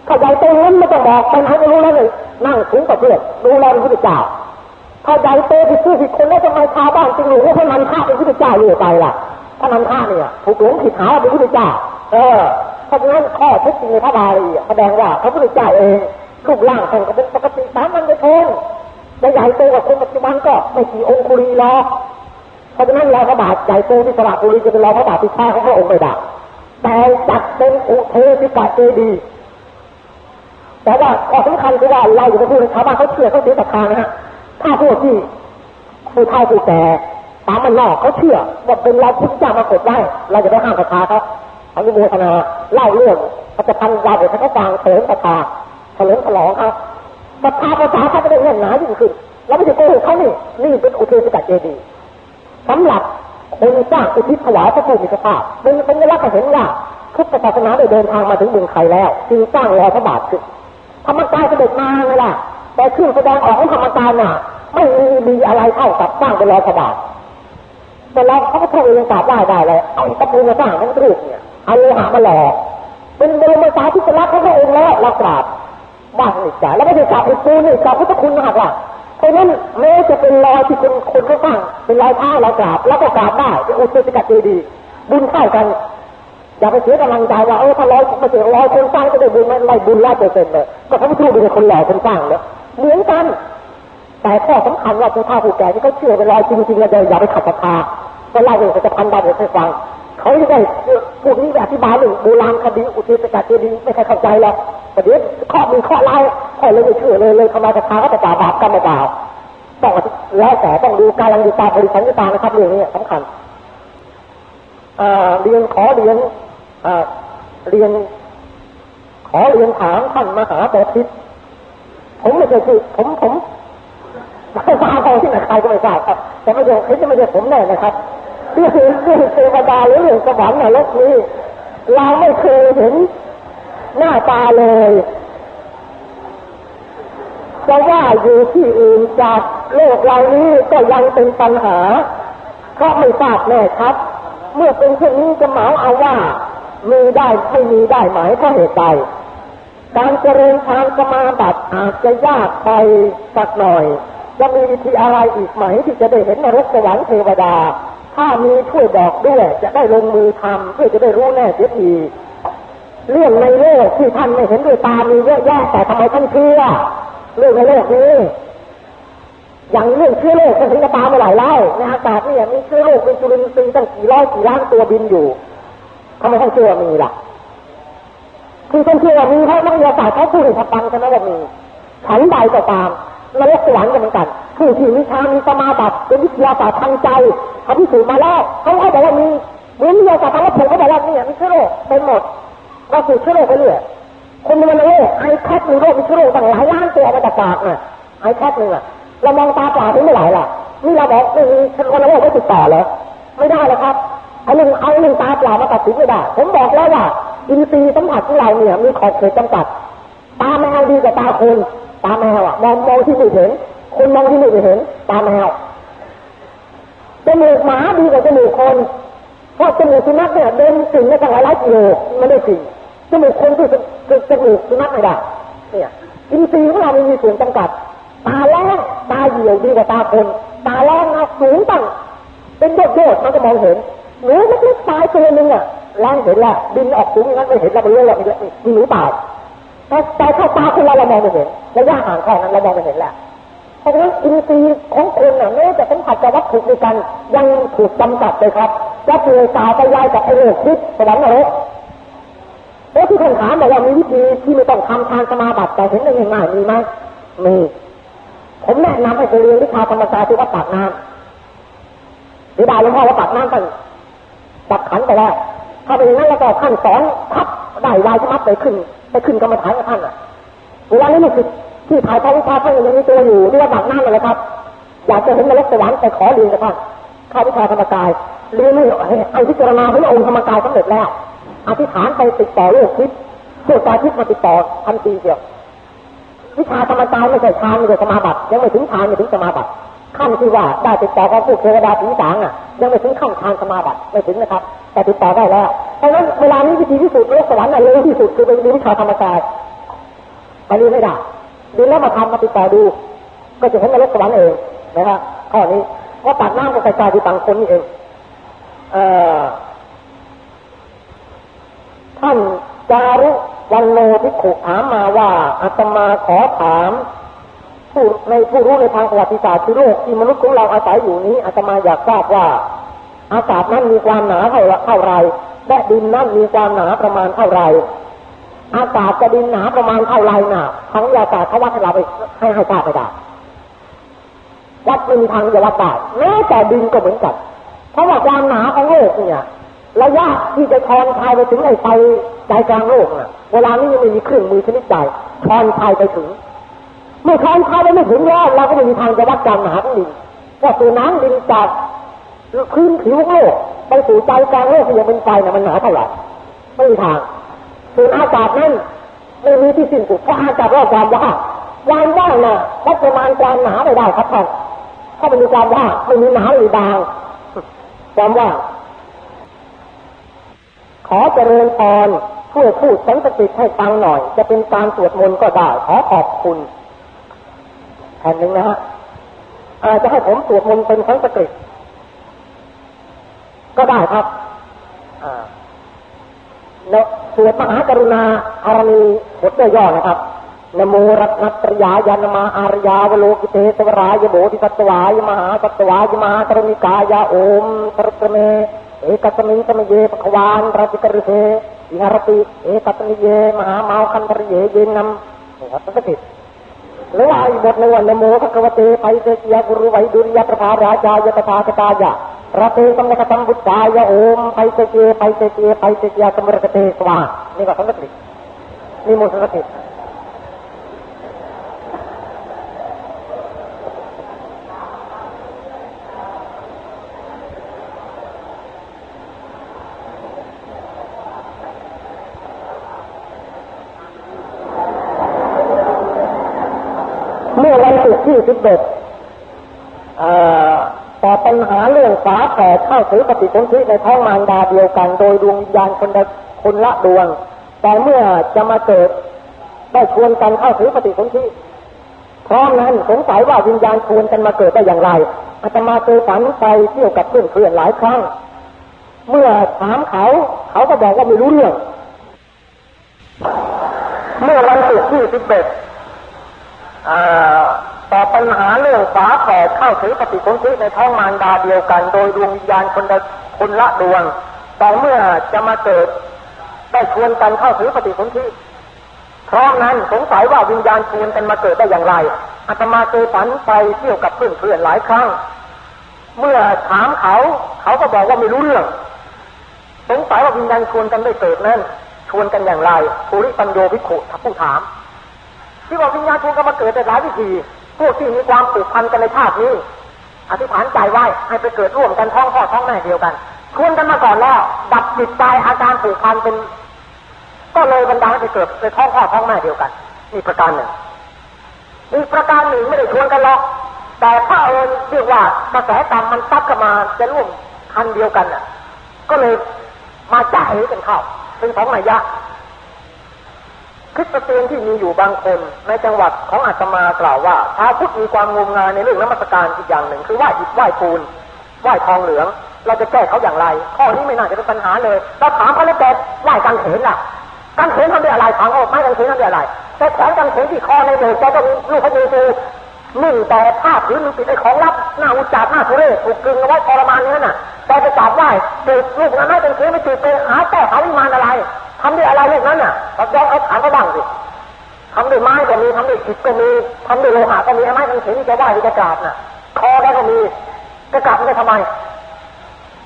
ถ้าใหญ่โตนั้นไม่ต้องบอกไปไหนไม่รู้แล้วเลยนั่งสูงกับเพื่อนรู้แล้วพระพุทธเจ้าถ้าใหญ่โตผิดผู้ผิดคนแล้วทำไมชาวบ้านจึงรู้ว่าพระนันทาเป็นพระพุทธเจ้าอยู่ไปล่ะพระนันทาเนี่ยถูกหลงผิดหาเป็นพระพุทธเจ้า เออเพราะฉะนั้นข้อเท็จจริงในพระบาลีแสดงว่าพระพุทธเจ้าเอง รูปร่างท่านก็เป็นปกติสามัญชนจะใหญ่โตกว่าคนปัจจุบันก็ไม่กี่องคุรีหรอกเพราะฉะนั้นรอพระบาทใหญ่โตที่สระบุรีจะเป็นรอพระบาทที่ข้าของพระองค์ไม่ได้แต่จัดเป็นอุเทศิกาเจดีแต่ว่าข้อสำคัญคือว่าเราอยู่ในพูดชาวบ้านเขาเชื่อเขาเสียศรัทธานะฮะถ้าพวกที่ผู้เฒ่าผู้แก่ตามมันนอกเขาเชื่อว่าเป็นเราพุทธเจ้ามากดไว้เราจะได้ห้ามศรัทธาเขาอนุโมทนาเล่าเรื่องพระจะพันยาเด็กเขาฟังเฉลิมศรัทธา เฉลิมฉลองครับศรัทธาภาษาเขาจะได้เงินหนายิ่งขึ้นแล้วไม่ใช่โกหกเขานี่นี่เป็นอุเทศกัดเจดีสำหรับคนสร้างอุทิศถวายพระผู้มีพระภาคเป็นเป็นลักษณ์เห็นว่าทุกศาสนาได้เดินทางมาถึงเมืองไทยแล้วจึงสร้างรอยพระบาทขึ้นธรรมกายเสด็จมาไงล่ะแต่เครื่องแสดงออกของธรรมกายน่ะไม่มีมีอะไรเท่ากับสร้างเป็นรอยพระบาทแต่เราเขาก็ทำเองกราบไหว้ได้เลยเอาตะปูมาสร้างทั้งรูปเนี่ยเอาโลหะมาหล่อเป็นบรมสาธิสลักของพระองค์แล้วเรากราบ บ้านนี่จ่าแล้วไม่ได้กราบไอ้ปูนี่กราบพุทธคุณหักล่ะเพราะนั้นแม้จะเป็นรอยที่คนคนเขาสร้งเป็นรอยเท้าเรากราบ แล้วก็กราบได้เป็นอุตสิกาเจดี บุญเท่ากัน อย่าไปเสียกำลังใจว่าเออถ้าร้อยมาเสียร้อยคนสร้างก็ได้บุญไม่ไรบุญร้อยเปอร์เซ็นต์เลยก็พระพุทธรูปเป็นคนหล่อคนสร้างเลยเหมือนกัน แต่ข้อสำคัญว่าผู้เฒ่าผู้แก่ที่เขาเชื่อเป็นรอยจริงๆเลยอย่าไปขัดศรัทธาก็เล่าเรื่องจะพันบาทให้ฟังเขาจะได้พวกนี้อธิบายหนึ่งโบราณคดีอุทิศกาเจดีไม่ใครเข้าใจหรอก แต่เดี๋ยวข้อมีข้อเล่าข้อเลยไม่เชื่อเลยเลยทำไมศรัทาก็จะบาปกันไม่บาปต้องแล้วแต่ต้องดูการลังดูตาบริสันตานะครับเรื่องนี้สำคัญเรียนขอเรียนเรียน ขอเรียนถามท่านมหาบพิษผมไม่ใช่คือผมผมไม่ทราบที่ไหนใครก็ไม่ทราบครับแต่ไม่ใช่เขาจะไม่ใช่ผมแน่นะครับเรื่องเรื่องเทวดาหรือเรื่องสวรรค์นรกนี้เราไม่เคยเห็น หน้าตาเลยจะว่าอยู่ที่อื่นจากโลกเรานี้ก็ยังเป็นปัญหา เพราะไม่ทราบแน่ครับ เมื่อเป็นเช่นนี้จะเหมาเอาว่า มีได้ไม่มีได้หมายเพราะเหตุใดการเจริญทางสมาบัติอาจจะยากไปสักหน่อย จะมีวิธีอะไรอีกไหมที่จะได้เห็นนรกสวรรค์เทวดา ถ้ามีช่วยบอกด้วยจะได้ลงมือทำเพื่อจะได้รู้แน่เสียที เรื่องในโลกที่ท่านไม่เห็นด้วยตามีเยอะแยะแต่ทำไมท่านเชื่อเรื่องในโลกนี้อย่างเรื่องเชื้อโรคก็ถึงจะตามมาหลายเล่าในอากาศนี่มีเชื้อโรคเป็นจุลินทรีย์ตั้งกี่ร้อยกี่ล้านตัวบินอยู่ทำไมท่านเชื่อมีล่ะคือท่านเชื่อมีเพราะนักวิทยาศาสตร์เขาพูดให้ฟังใช่ไหมว่ามีฉันใดก็ตามนรกสวรรค์ก็เหมือนกันผู้ที่มีชามีสมาบัติเป็นวิทยาศาสตร์ทางใจเขาพิสูจน์มาแล้วเขาเขาบอกว่ามีเหมือนวิทยาศาสตร์ทางวัตถุเขาบอกว่านี่มีเชื้อโรคเป็นหมด เราสูดเชื้อโรคไปเรื่อยคนมันโรคไอแคทมีโรคมีเชื้อโรคตั้งหลายล้านตัวมาจากปากน่ะไอแคทหนึ่งอะเรามองตาเปล่าถึงไม่ไหวล่ะนี่เราบอกไม่มีคนโรคไม่ติดต่อเลยไม่ได้แล้วครับไอ้หนึ่งเอาหนึ่งตาเปล่ามาตัดสินไม่ได้ผมบอกแล้วว่าอินทรีย์สัมผัสของเราเนี่ยมีขอบเขตจำกัด ตาแมวดีกว่าตาคนตาแมวอะมองมองที่ไม่เห็นคนมองที่ไม่เห็น ตาแมวจมูกหมาดีกว่าจมูกคนเพราะจมูกสุนัขเนี่ยเดินสิ่งในตั้งหลายร้อยกิโลไม่ได้สิ่ง จมูกคนคือคือจมูกสุนัขไม่ได้เนี่ยอินทรีย์ของเรามีส่วนจำกัด ตาแรงตาเหี่ยวดีกว่าตาคน ตาแรงนะสูงตั้งเป็นโดดโดดมันก็มองเห็นหนูเล็กๆตายตัวนึงอะแรงเห็นแล้วบินออกสูงอย่างนั้นไม่เห็นเราไปเรื่อยๆมีหนูตายแต่แต่ถ้าตาคนเราเรามองไม่เห็นระยะห่างแค่นั้นเรามองไม่เห็นแหละเพราะฉะนั้นอินทรีย์ของคนน่ะแม้จะสัมผัสกับวัตถุด้วยกันยังถูกจำกัดเลยครับจะเปลี่ยนตาไปยายกับไอ้โลกคิดสวรรค์นรก แล้วที่คนถามบอกว่ามีวิธีที่ไม่ต้องทำทานสมาบัติแต่เห็นได้ง่ายๆมีไหมมีผมแนะนำให้ไปเรียนวิชาธรรมศาสตร์ที่วัดปากน้ำหรือได้หลวงพ่อวัดปากน้ำท่านจับขันไปแล้วถ้าเป็นอย่างนั้นแล้วก็ท่านสอนทับได้วายมัดไปขึ้นไปขึ้นกรรมฐานกับท่านอะเวลานี้มันคือที่ถ่ายทอดวิชาท่านยังมีตัวอยู่ที่วัดปากน้ำเลยครับ อยากจะเห็นนรกสวรรค์ไปขอเรียนกับท่านเข้าวิชาธรรมกายเรียนให้เอาพิจารณาพระองค์ธรรมกายสำเร็จแล้ว อธิษฐานไปติดต่อโลกทิพย์โลกตาทิพย์มาติดต่อทันทีเดียววิชาธรรมกายไม่ใช่ฌานไม่ใช่สมาบัติยังไม่ถึงฌานไม่ถึงสมาบัติขั้นที่ว่าได้ติดต่อกับผู้เทวดาผีสางอะ ยังไม่ถึงขั้นฌานสมาบัติไม่ถึงนะครับ แต่ติดต่อได้แล้วเพราะฉะนั้นเวลานี้วิธีที่สุดโลกสวรรค์เร็วที่สุดคือไปเรียนวิชาธรรมกายไปเรียนไม่ได้เรียนแล้วมาทำมาติดต่อดู ก็จะเห็นนรกสวรรค์เองนะครับข้อนี้เพราะปากน้ำก็กระจายที่ต่างคนนี่เอง เอ่อ ท่านจารุวันโนพิขุถามมาว่าอาตมาขอถามผู้ในผู้รู้ในทางประวัติศาสตร์คือโลกที่มนุษย์ของเราอาศัยอยู่นี้อาตมาอยากทราบว่าอากาศนั้นมีความหนาเท่าเท่าไรและดินนั้นมีความหนาประมาณเท่าไรอากาศจะดินหนาประมาณเท่าไรน่ะทั้งอากาศเขาวัดให้เราไปให้ให้ทราบไปได้วัดไม่มีทางจะวัดได้แม้แต่ดินก็เหมือนกันเพราะว่าความหนาของโลกเนี่ย ระยะที่จะทอนทายไปถึงไอ้ไฟใจกลางโลกน่ะเวลานี้ยังไม่มีเครื่องมือชนิดใดทอนทายไปถึงเมื่อทอนทายไปไม่ถึงแล้วเราก็ไม่มีทางจะวัดความหนาของดินว่าตัวน้ำดินจากพื้นผิวโลกไปสู่ใจกลางโลกที่ยังเป็นไฟน่ะมันหนาเท่าไหร่ไม่มีทางส่วนอากาศนั้นไม่มีที่สิ้นสุดเพราะอากาศรอบความว่างความว่างน่ะวัดประมาณความหนาไม่ได้ครับท่านถ้ามันมีความว่างไม่มีหนาหรือบางความว่าง ขอเจริญพรช่วยพูดสันสติให้ฟังหน่อย จะเป็นการสวดมนต์ก็ได้ ขอขอบคุณแผ่นหนึ่งนะฮะอาจจะให้ผมสวดมนต์เป็นสันสกฤตก็ได้ครับเนาะสวดมหากรุณาอารมีบทย่อนะครับนโมรัตนตรยายานมาอารยาวโลกิเตสวรายโบธิสัตวายมหาสัตวายมหากรุณิกายาโอมตรตเม เอกัสมิงสมเยปขวานราชิกฤเทวิหารติเอกัสมิเยมหาเมาคันธรเยเยนำนี่ครับสักทีหรือว่าอีกบทหนึ่งว่านโมภะควเตไปเตจิยกุรุไวดุริยประภาราชายตถาคตายะระเตสัมมกสัมบุตตายะโอมไปเตเจไปเตเจไปเตเจสมรกเตสวานี่ก็สักทีนี่มุสักทีที่ สิบเอ็ดต่อปัญหาเรื่องฝาแฝดเข้าถือปฏิสนธิในท้องมารดาเดียวกัน โดยดวงวิญญาณคนละคนละดวง แต่เมื่อจะมาเกิดได้ชวนกันเข้าถือปฏิสนธิพร้อมนั้นสงสัยว่าวิญญาณชวนกันมาเกิดได้อย่างไรอาตมาเคยฝันไปเที่ยวกับเพื่อนเพื่อนหลายครั้ง เมื่อถามเขา เขาก็บอกว่าไม่รู้เรื่อง เมื่อวันศุกร์ที่สิบเอ็ด ต่อปัญหาเรื่องฝาแฝดเข้าถือปฏิสนธิในท้องมารดาเดียวกัน โดยดวงวิญญาณคนละคนละดวงแต่เมื่อจะมาเกิดได้ชวนกันเข้าถือปฏิสนธิพราะนั้นสงสัยว่าวิญญาณชวนกันมาเกิดได้อย่างไรอาตมาเคยฝันไปเที่ยวกับเพื่อนเพื่อนหลายครั้ง เมื่อถามเขา เขาก็บอกว่าไม่รู้เรื่อง สงสัยว่าวิญญาณชวนกันได้เกิดนั้นชวนกันอย่างไรภูริปัญโยวิขุผู้ถามที่ว่าวิญญาณชวนกันมาเกิดแต่หลายวิธี พวกที่มีความผูกพันกันในชาตินี้ อธิษฐานใจไว้ให้ไปเกิดร่วมกันท้องพ่อท้องแม่เดียวกันชวนกันมาก่อนแล้วดับจิตใจอาการผูกพันเป็น ก็เลยบรรดาไปเกิดในท้องพ่อท้องแม่เดียวกันนี่ประการหนึ่งอีกประการหนึ่งไม่ได้ชวนกันหรอกแต่ถ้าเอิญเรียกว่ากระแสกรรมมันซับกันมาจะร่วมคันเดียวกันน่ะ ก็เลยมาจ่ายกันเข้าเป็นสองนัยยะ คริสเตียนที่มีอยู่บางคน ในจังหวัดของอาตมากล่าวว่าชาวพุทธมีความงมงายในเรื่องน้ำมัสการอีกอย่างหนึ่ง คือไหว้อิฐไหว้ปูนไหว้ทองเหลือง เราจะแก้เขาอย่างไร ข้อนี้ไม่น่าจะเป็นปัญหาเลยเราถามเขาแล้วแกไหว้กังเขนล่ะกังเขนทำด้วยอะไรถามเขาไม่กังเขนทำด้วยอะไรแต่แขนกังเขนที่คอในโบสถ์ก็มีลูกพระเยซูนึ่งแต่ผ้าพื้นมันปิดไอ้ของลับหน้าอุจจาระหน้าทุเรศถูกกึงเอาไว้ทรมานนี้น่ะแต่ไปกราบไหว้จุดลูกนั้นไม่เป็นเขนไม่จุดไปหาแต่เขาวิมานอะไร ทำด้วยอะไรลูกนั้นน่ะเราย้อนเขาถามเขาบ้างสิทำด้วยไม้ก็มีทำด้วยอิฐก็มีทำด้วยโลหะก็มีไม้กังเขนที่จะไหว้ที่จะกราบน่ะ คอได้ก็มีจะกราบมันจะทำไม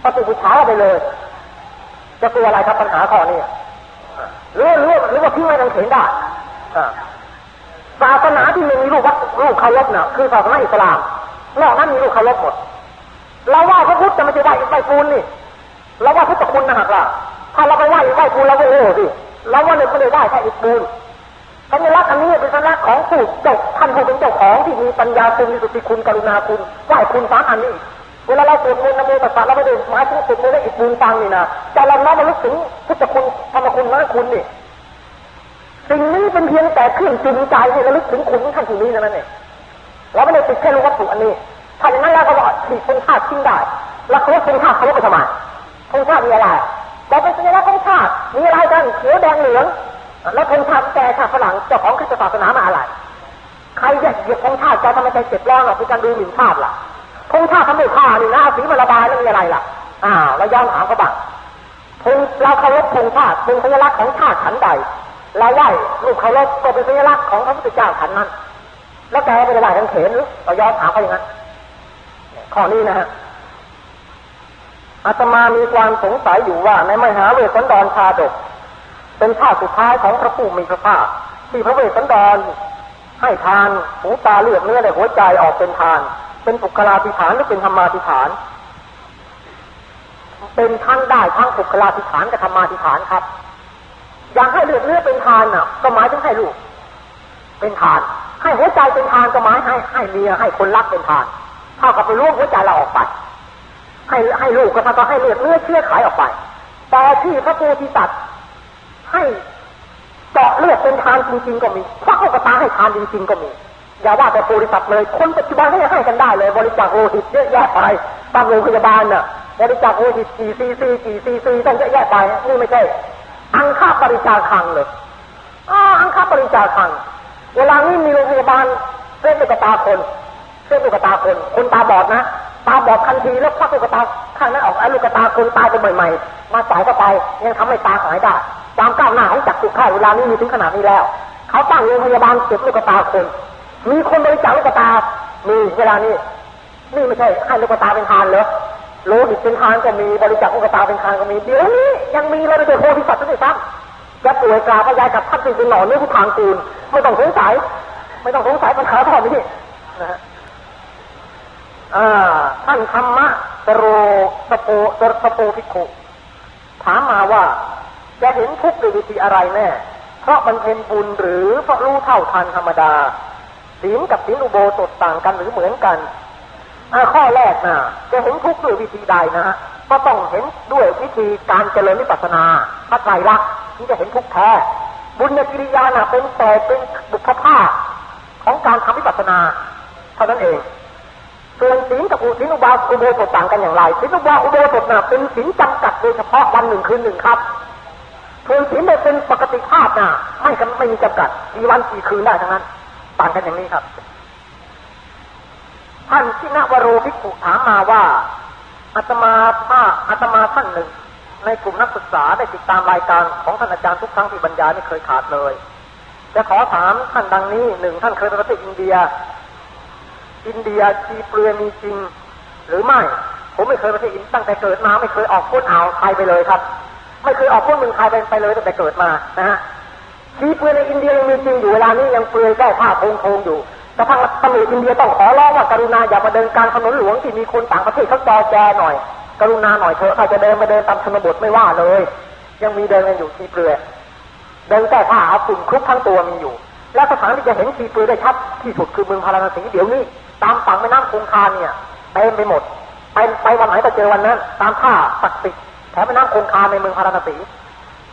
ปฏิบูชาไปเลย จะกลัวอะไรครับปัญหาข้อนี้หรือหรือหรือว่าพี่ไม่กังเขนได้ศาสนาที่มีรูปวัดรูปเคารพเนี่ยคือศาสนาอิสลามนอกนั้นมีรูปเคารพหมดเราว่าพระพุทธจะไม่ใช่ไหว้ไหว้ปูนนี่เราว่าพุทธคุณนะฮะล่ะ ถ้าเราไปไหว้ไหว้ปูเราก็โง่สิเราว่าเนี่ยไม่ได้ไหว้แค่อิฐปูนสัญลักษณ์อันนี้เป็นสัญลักษณ์ของผู้เจ้าท่านผู้เป็นเจ้าของที่มีปัญญาคุณมีสุติคุณกรุณาคุณไหว้คุณสามอันนี้เวลาเราสวดมนต์นโมตัสสะเราไม่ได้หมายถึงสวดมนต์ได้อิฐปูนฟังนี่นะแต่เราน้อมมาลึกถึงพุทธคุณธรรมคุณมรรคคุณนี่สิ่งนี้เป็นเพียงแต่เครื่องจูงใจให้ระลึกถึงคุณท่านผู้นี้นั่นเองเราไม่ได้ติดแค่รู้วัตถุอันนี้ถ้าอย่างนั้นแล้วก็บอกถีบคนชาติทิ้งได้แล้วเขาคนชาติเขาไปทำไมคนชาติมีอะไร เราเป็นสัญลักษณ์ของชาติมีอะไรกันเขียวแดงเหลือง แล้วคนชาติแกชาติฝรั่งเจ้าของคริสตศาสนามาอะไร ใครจะเหยียบของชาติจะทำไมใจเจ็บร้อนหรอเป็นการดูหมิ่นชาติล่ะคงชาติทำด้วยผ้านี่นะสีมาระบายแล้วมีอะไรล่ะ อ่าเราย้อนถามเขาบ้างคงเราเคารพคงชาติเป็นสัญลักษณ์ของชาติฉันใดเราไหว้ลูกเคารพก็เป็นสัญลักษณ์ของพระพุทธเจ้าขันนั้น แล้วแกไปไหว้ทางเขนหรือเราย้อนถามเขาอย่างนั้นข้อนี้นะฮะ อาตมามีความสงสัยอยู่ว่าในมหาเวสสันดรชาดก เป็นชาติสุดท้ายของพระผู้มีพระภาคที่พระเวสสันดรให้ทานหูตาเลือดเนื้อในหัวใจออกเป็นทาน เป็นปุคลาภิฐานหรือเป็นธรรมาภิฐาน เป็นทั้งได้ทั้งปุคลาภิฐานกับธรรมาภิฐานครับ อย่างให้เลือดเนื้อเป็นทานน่ะ ก็หมายถึงให้ลูก เป็นทาน ให้หัวใจเป็นทานก็หมายให้ให้เมียให้คนรักเป็นทานเท่ากับไปล่วงหัวใจเราออกไป ให้ให้ลูกก็ต้องให้เลือดเนื้อเชื่อขายออกไป แต่ที่พระโพธิสัตว์ให้เจาะเลือดเป็นทานจริงๆก็มีควักลูกตาให้ทานจริงๆก็มีอย่าว่าแต่โพธิสัตว์เลย คนปัจจุบันให้ให้กันได้เลย บริจาคโลหิตเยอะแยะไปตามโรงพยาบาลน่ะ บริจาคโลหิตกี่ซีซีกี่ซีซีต้องเยอะแยะไปนี่ไม่ใช่ อังคาบริจาคังเลยอ่าอังคาบริจาคัง เวลานี้มีโรงพยาบาลเส้นลูกตาคนเส้นลูกตาคน คนตาบอดนะ ตาบอดทันทีแล้วควักลูกตาข้างนั้นออกไอ้ลูกตาคนตายไปใหม่ๆมาใส่เข้าไปยังทำให้ตาหายได้ความก้าวหน้าของจักรุข่าเวลานี้มีถึงขนาดนี้แล้ว เขาตั้งโรงพยาบาลเก็บลูกตาคน มีคนบริจาคลูกตา มีเวลานี้ นี่ไม่ใช่ให้ลูกตาเป็นทานเหรอโลหิตเป็นทานก็มีบริจาคอุกตาเป็นทานก็มีเดี๋ยวนี้ยังมีเราเป็นโพธิสัตว์ด้วยซ้ำจะป่วยกราบพยายกับท่านเป็นหล่อเนื้อผู้ทางกูลไม่ต้องสงสัยไม่ต้องสงสัยปัญหาท่อนี้นะฮะ ท่านธรรมะตโรสโปตสโปพิคุถามมาว่าจะเห็นทุกข์ด้วยวิธีอะไรแน่ เพราะมันเป็นบุญหรือเพราะรู้เท่าทันธรรมดาศีลกับศีลอุโบสถต่างกันหรือเหมือนกันข้อแรกนะจะเห็นทุกข์ด้วยวิธีใดนะฮะก็ต้องเห็นด้วยวิธีการเจริญวิปัสสนาพระไตรลักษณ์ที่จะเห็นทุกข์แท้ บุญกิริยาน่ะเป็นแต่เป็นบุคภาพของการทำวิปัสสนา เท่านั้นเอง ส่วนศีลกับอุศีลอุบาอุโบสถต่างกันอย่างไรศีลอุบาอุโบสถน่ะเป็นศีลจำกัดโดยเฉพาะวันหนึ่งคืนหนึ่งครับส่วนศีลเป็นปกติภาพน่ะไม่ไม่มีจำกัดกี่วันกี่คืนได้ทั้งนั้น ต่างกันอย่างนี้ครับ ท่านชินวโรภิกขุถามมาว่าอาตมาภาอาตมาท่านหนึ่ง ในกลุ่มนักศึกษาได้ติดตามรายการของท่านอาจารย์ทุกครั้งที่บรรยายไม่เคยขาดเลย จะขอถามท่านดังนี้หนึ่งท่านเคยไปประเทศอินเดีย อินเดียชีเปลือยมีจริง หรือไม่ ผมไม่เคยไปที่อินตั้งแต่เกิดมาไม่เคยออกพ้นอ่าวไทยไปเลยครับ ไม่เคยออกพ้นเมืองไทยไปไปเลยตั้งแต่เกิดมานะฮะชีเปลือยในอินเดียยังมีจริงอยู่เวลานี้ยังเปลือยแก้ผ้าโคงๆอยู่แต่ทางตำรวจอินเดียต้องขอร้องว่ากรุณาอย่ามาเดินการถนนหลวงที่มีคนต่างประเทศเขาจอแจหน่อย กรุณาหน่อยเถอะถ้าจะเดินมาเดินตามชนบทไม่ว่าเลย ยังมีเดินกันอยู่ชีเปลือยเดินแก้ผ้าเอาฝุ่นคลุกทั้งตัวมีอยู่ และสถานที่จะเห็นชีเปลือยได้ชัดที่สุดคือเมืองพาราณสีเดี๋ยวนี้ ตามฝั่งแม่น้ำคงคาเนี่ยเต็มไปหมดไปไปวันไหนก็เจอวันนั้น ตามท่าศักดิ์สิทธิ์แถวแม่น้ำคงคาในเมืองพาราณสี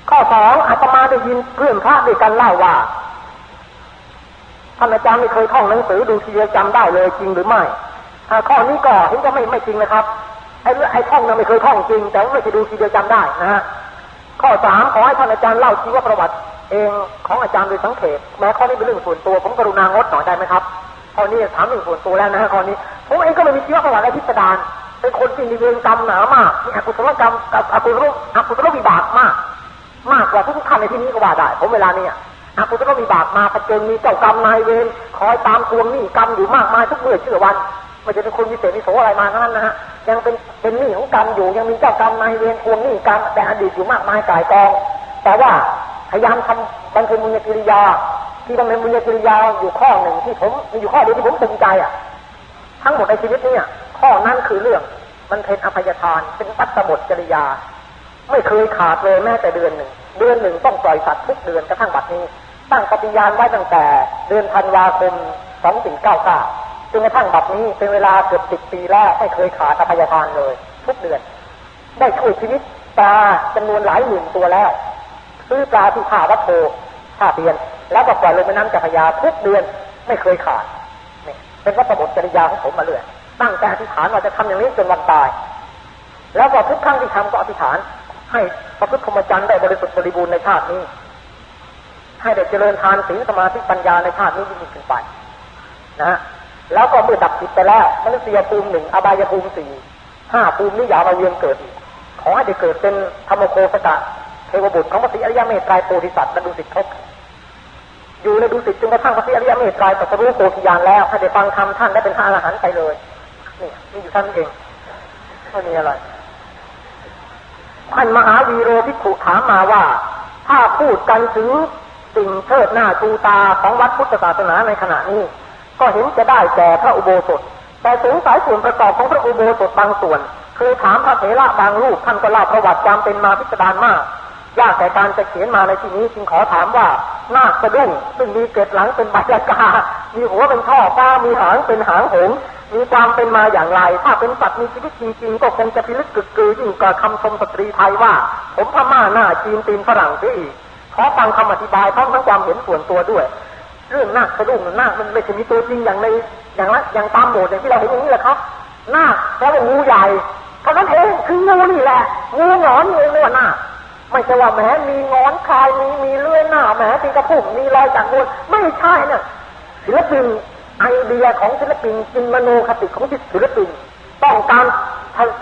ข้อสองอาตมาได้ยินเพื่อนพระด้วยกันเล่าว่าท่านอาจารย์ไม่เคยท่องหนังสือดูทีเดียวจำได้เลยจริงหรือไม่ข้อนี้ก็เห็นจะไม่ไม่จริงนะครับไอ้ไอ้ท่องนั้นไม่เคยท่องจริง แต่ว่าไม่เคยดูทีเดียวจำได้นะฮะข้อสามขอให้ท่านอาจารย์เล่าชีวประวัติ เองของอาจารย์โดยสังเขปแม้ข้อนี้เป็นเรื่องส่วนตัวผมกรุณางดหน่อยได้ไหมครับ ข้อนี้ถามเรื่องส่วนตัวแล้วนะข้อนี้ผมเองก็ไม่มีชีวประวัติอะไรพิสดารเป็นคนที่มีเวรกรรมหนามากมีอกุศลกรรมกับอกุศลอกุศลวิบากมาก มากกว่าทุกท่านในที่นี้ก็ว่าได้ผมเวลานี้อากุศลวิบากมาประเจนมีเจ้ากรรมนายเวรคอยตามทวงหนี้กรรมอยู่มากมายทุกเมื่อเชื่อวันไม่จะเป็นคนมีเศษมีโสอะไรมาทั้งนั้นนะฮะยังเป็นเป็นหนี้ของกรรมอยู่ยังมีเจ้ากรรมนายเวรทวงหนี้กรรมแต่อดีตอยู่มากมายกายกอง แต่ว่าพยายามทำบำเพ็ญมุญกิริยา ที่บำเพ็ญมุญกิริยาอยู่ข้อหนึ่งที่ผมมีอยู่ข้อเดียวที่ผมตึงใจอะ ทั้งหมดในชีวิตเนี่ยข้อนั้นคือเรื่องมันเป็นอภัยทานเป็นปัตตบทจริยา ไม่เคยขาดเลยแม้แต่เดือนหนึ่ง เดือนหนึ่งต้องปล่อยสัตว์ทุกเดือนกระทั่งบัดนี้ ตั้งปฏิญาณไว้ตั้งแต่ เดือนธันวาคม2499จนกระทั่งบัดนี้เป็นเวลาเกือบสิบปีแล้วไม่เคยขาดอภัยทานเลย ทุกเดือน ได้ช่วยชีวิตปลาจำนวนหลายหมื่นตัวแล้วซื้อปลาที่ข่าวัดโพข่าเตียน แล้วก็ปล่อยลงแม่น้ำจักรยาทุกเดือนไม่เคยขาดนี่เป็นวัตถุจริยาของผมมาเรื่อยตั้งแต่อธิษฐานว่าจะทำอย่างนี้จนวันตาย แล้วก็ทุกครั้งที่ทำก็อธิษฐาน ให้พระพุทธพรหมจรรย์ได้บริสุทธิ์บริบูรณ์ในชาตินี้ ให้ได้เจริญทานศีลสมาธิปัญญาในชาตินี้ยิ่งขึ้นไป นะฮะแล้วก็เมื่อดับจิตไปแล้วมนุษยภูมิหนึ่งอบายภูมิสี่ห้าภูมินี้อย่ามาเวียนเกิดอีกขอให้ได้เกิดเป็นธรรมโคสกะเทวบุตรของพระศรีอริยเมตไตรโพธิสัตว์และดุสิตทบ อยู่ในดุสิตจนกระทั่งพระศรีอริยเมตไตรตรัสรู้โพธิญาณแล้วให้ได้ฟังธรรมท่านได้เป็นพระอรหันต์ไปเลยนี่มีอยู่ท่านเองไม่มีอะไรท่านมหาวีโรพิขุถามมาว่า ถ้าพูดกันถึงสิ่งเทิดหน้าชูตาของวัดพุทธศาสนาในขณะนี้ ก็เห็นจะได้แก่พระอุโบสถ แต่สงสัยส่วนประกอบของพระอุโบสถบางส่วนคือถามพระเถระบางรูปท่านก็เล่าประวัติจำเป็นมาพิสดารมาก ยากแต่การจะเขียนมาในที่นี้จึงขอถามว่า นาสะดุ้งซึ่งมีเกศหลังเป็นใบยากา มีหัวเป็นท่อฟ้า มีหางเป็นหางหง มีความเป็นมาอย่างไร ถ้าเป็นสัตว์มีชีวิตจริงๆ ก็คงจะพิลึกกึกกือยิ่งกว่าคำชมสตรีไทยว่า ผมพม่าหน้าจีนตีนฝรั่งเสียอีกขอฟังคำอธิบายพร้อมทั้งความเห็นส่วนตัวด้วย เรื่องนาคสะดุ้งนาคมันไม่ใช่มีตัวจริงอย่างในอย่างละอย่างตามโบสถ์อย่างที่เราเห็นอย่างนี้แหละครับนาคแปลว่างูใหญ่เท่านั้นเองคืองูนี่แหละงูหงอนงูนี่ว่านาค ไม่ใช่ว่าแหมมีงอนคายมีมีเลื่อยหน้าแหมตีกระพุ่มมีรอยจากงูไม่ใช่นี่ยศิลปินไอเดียของศิลปินจินมโนคติของศิลปิน ต้องการ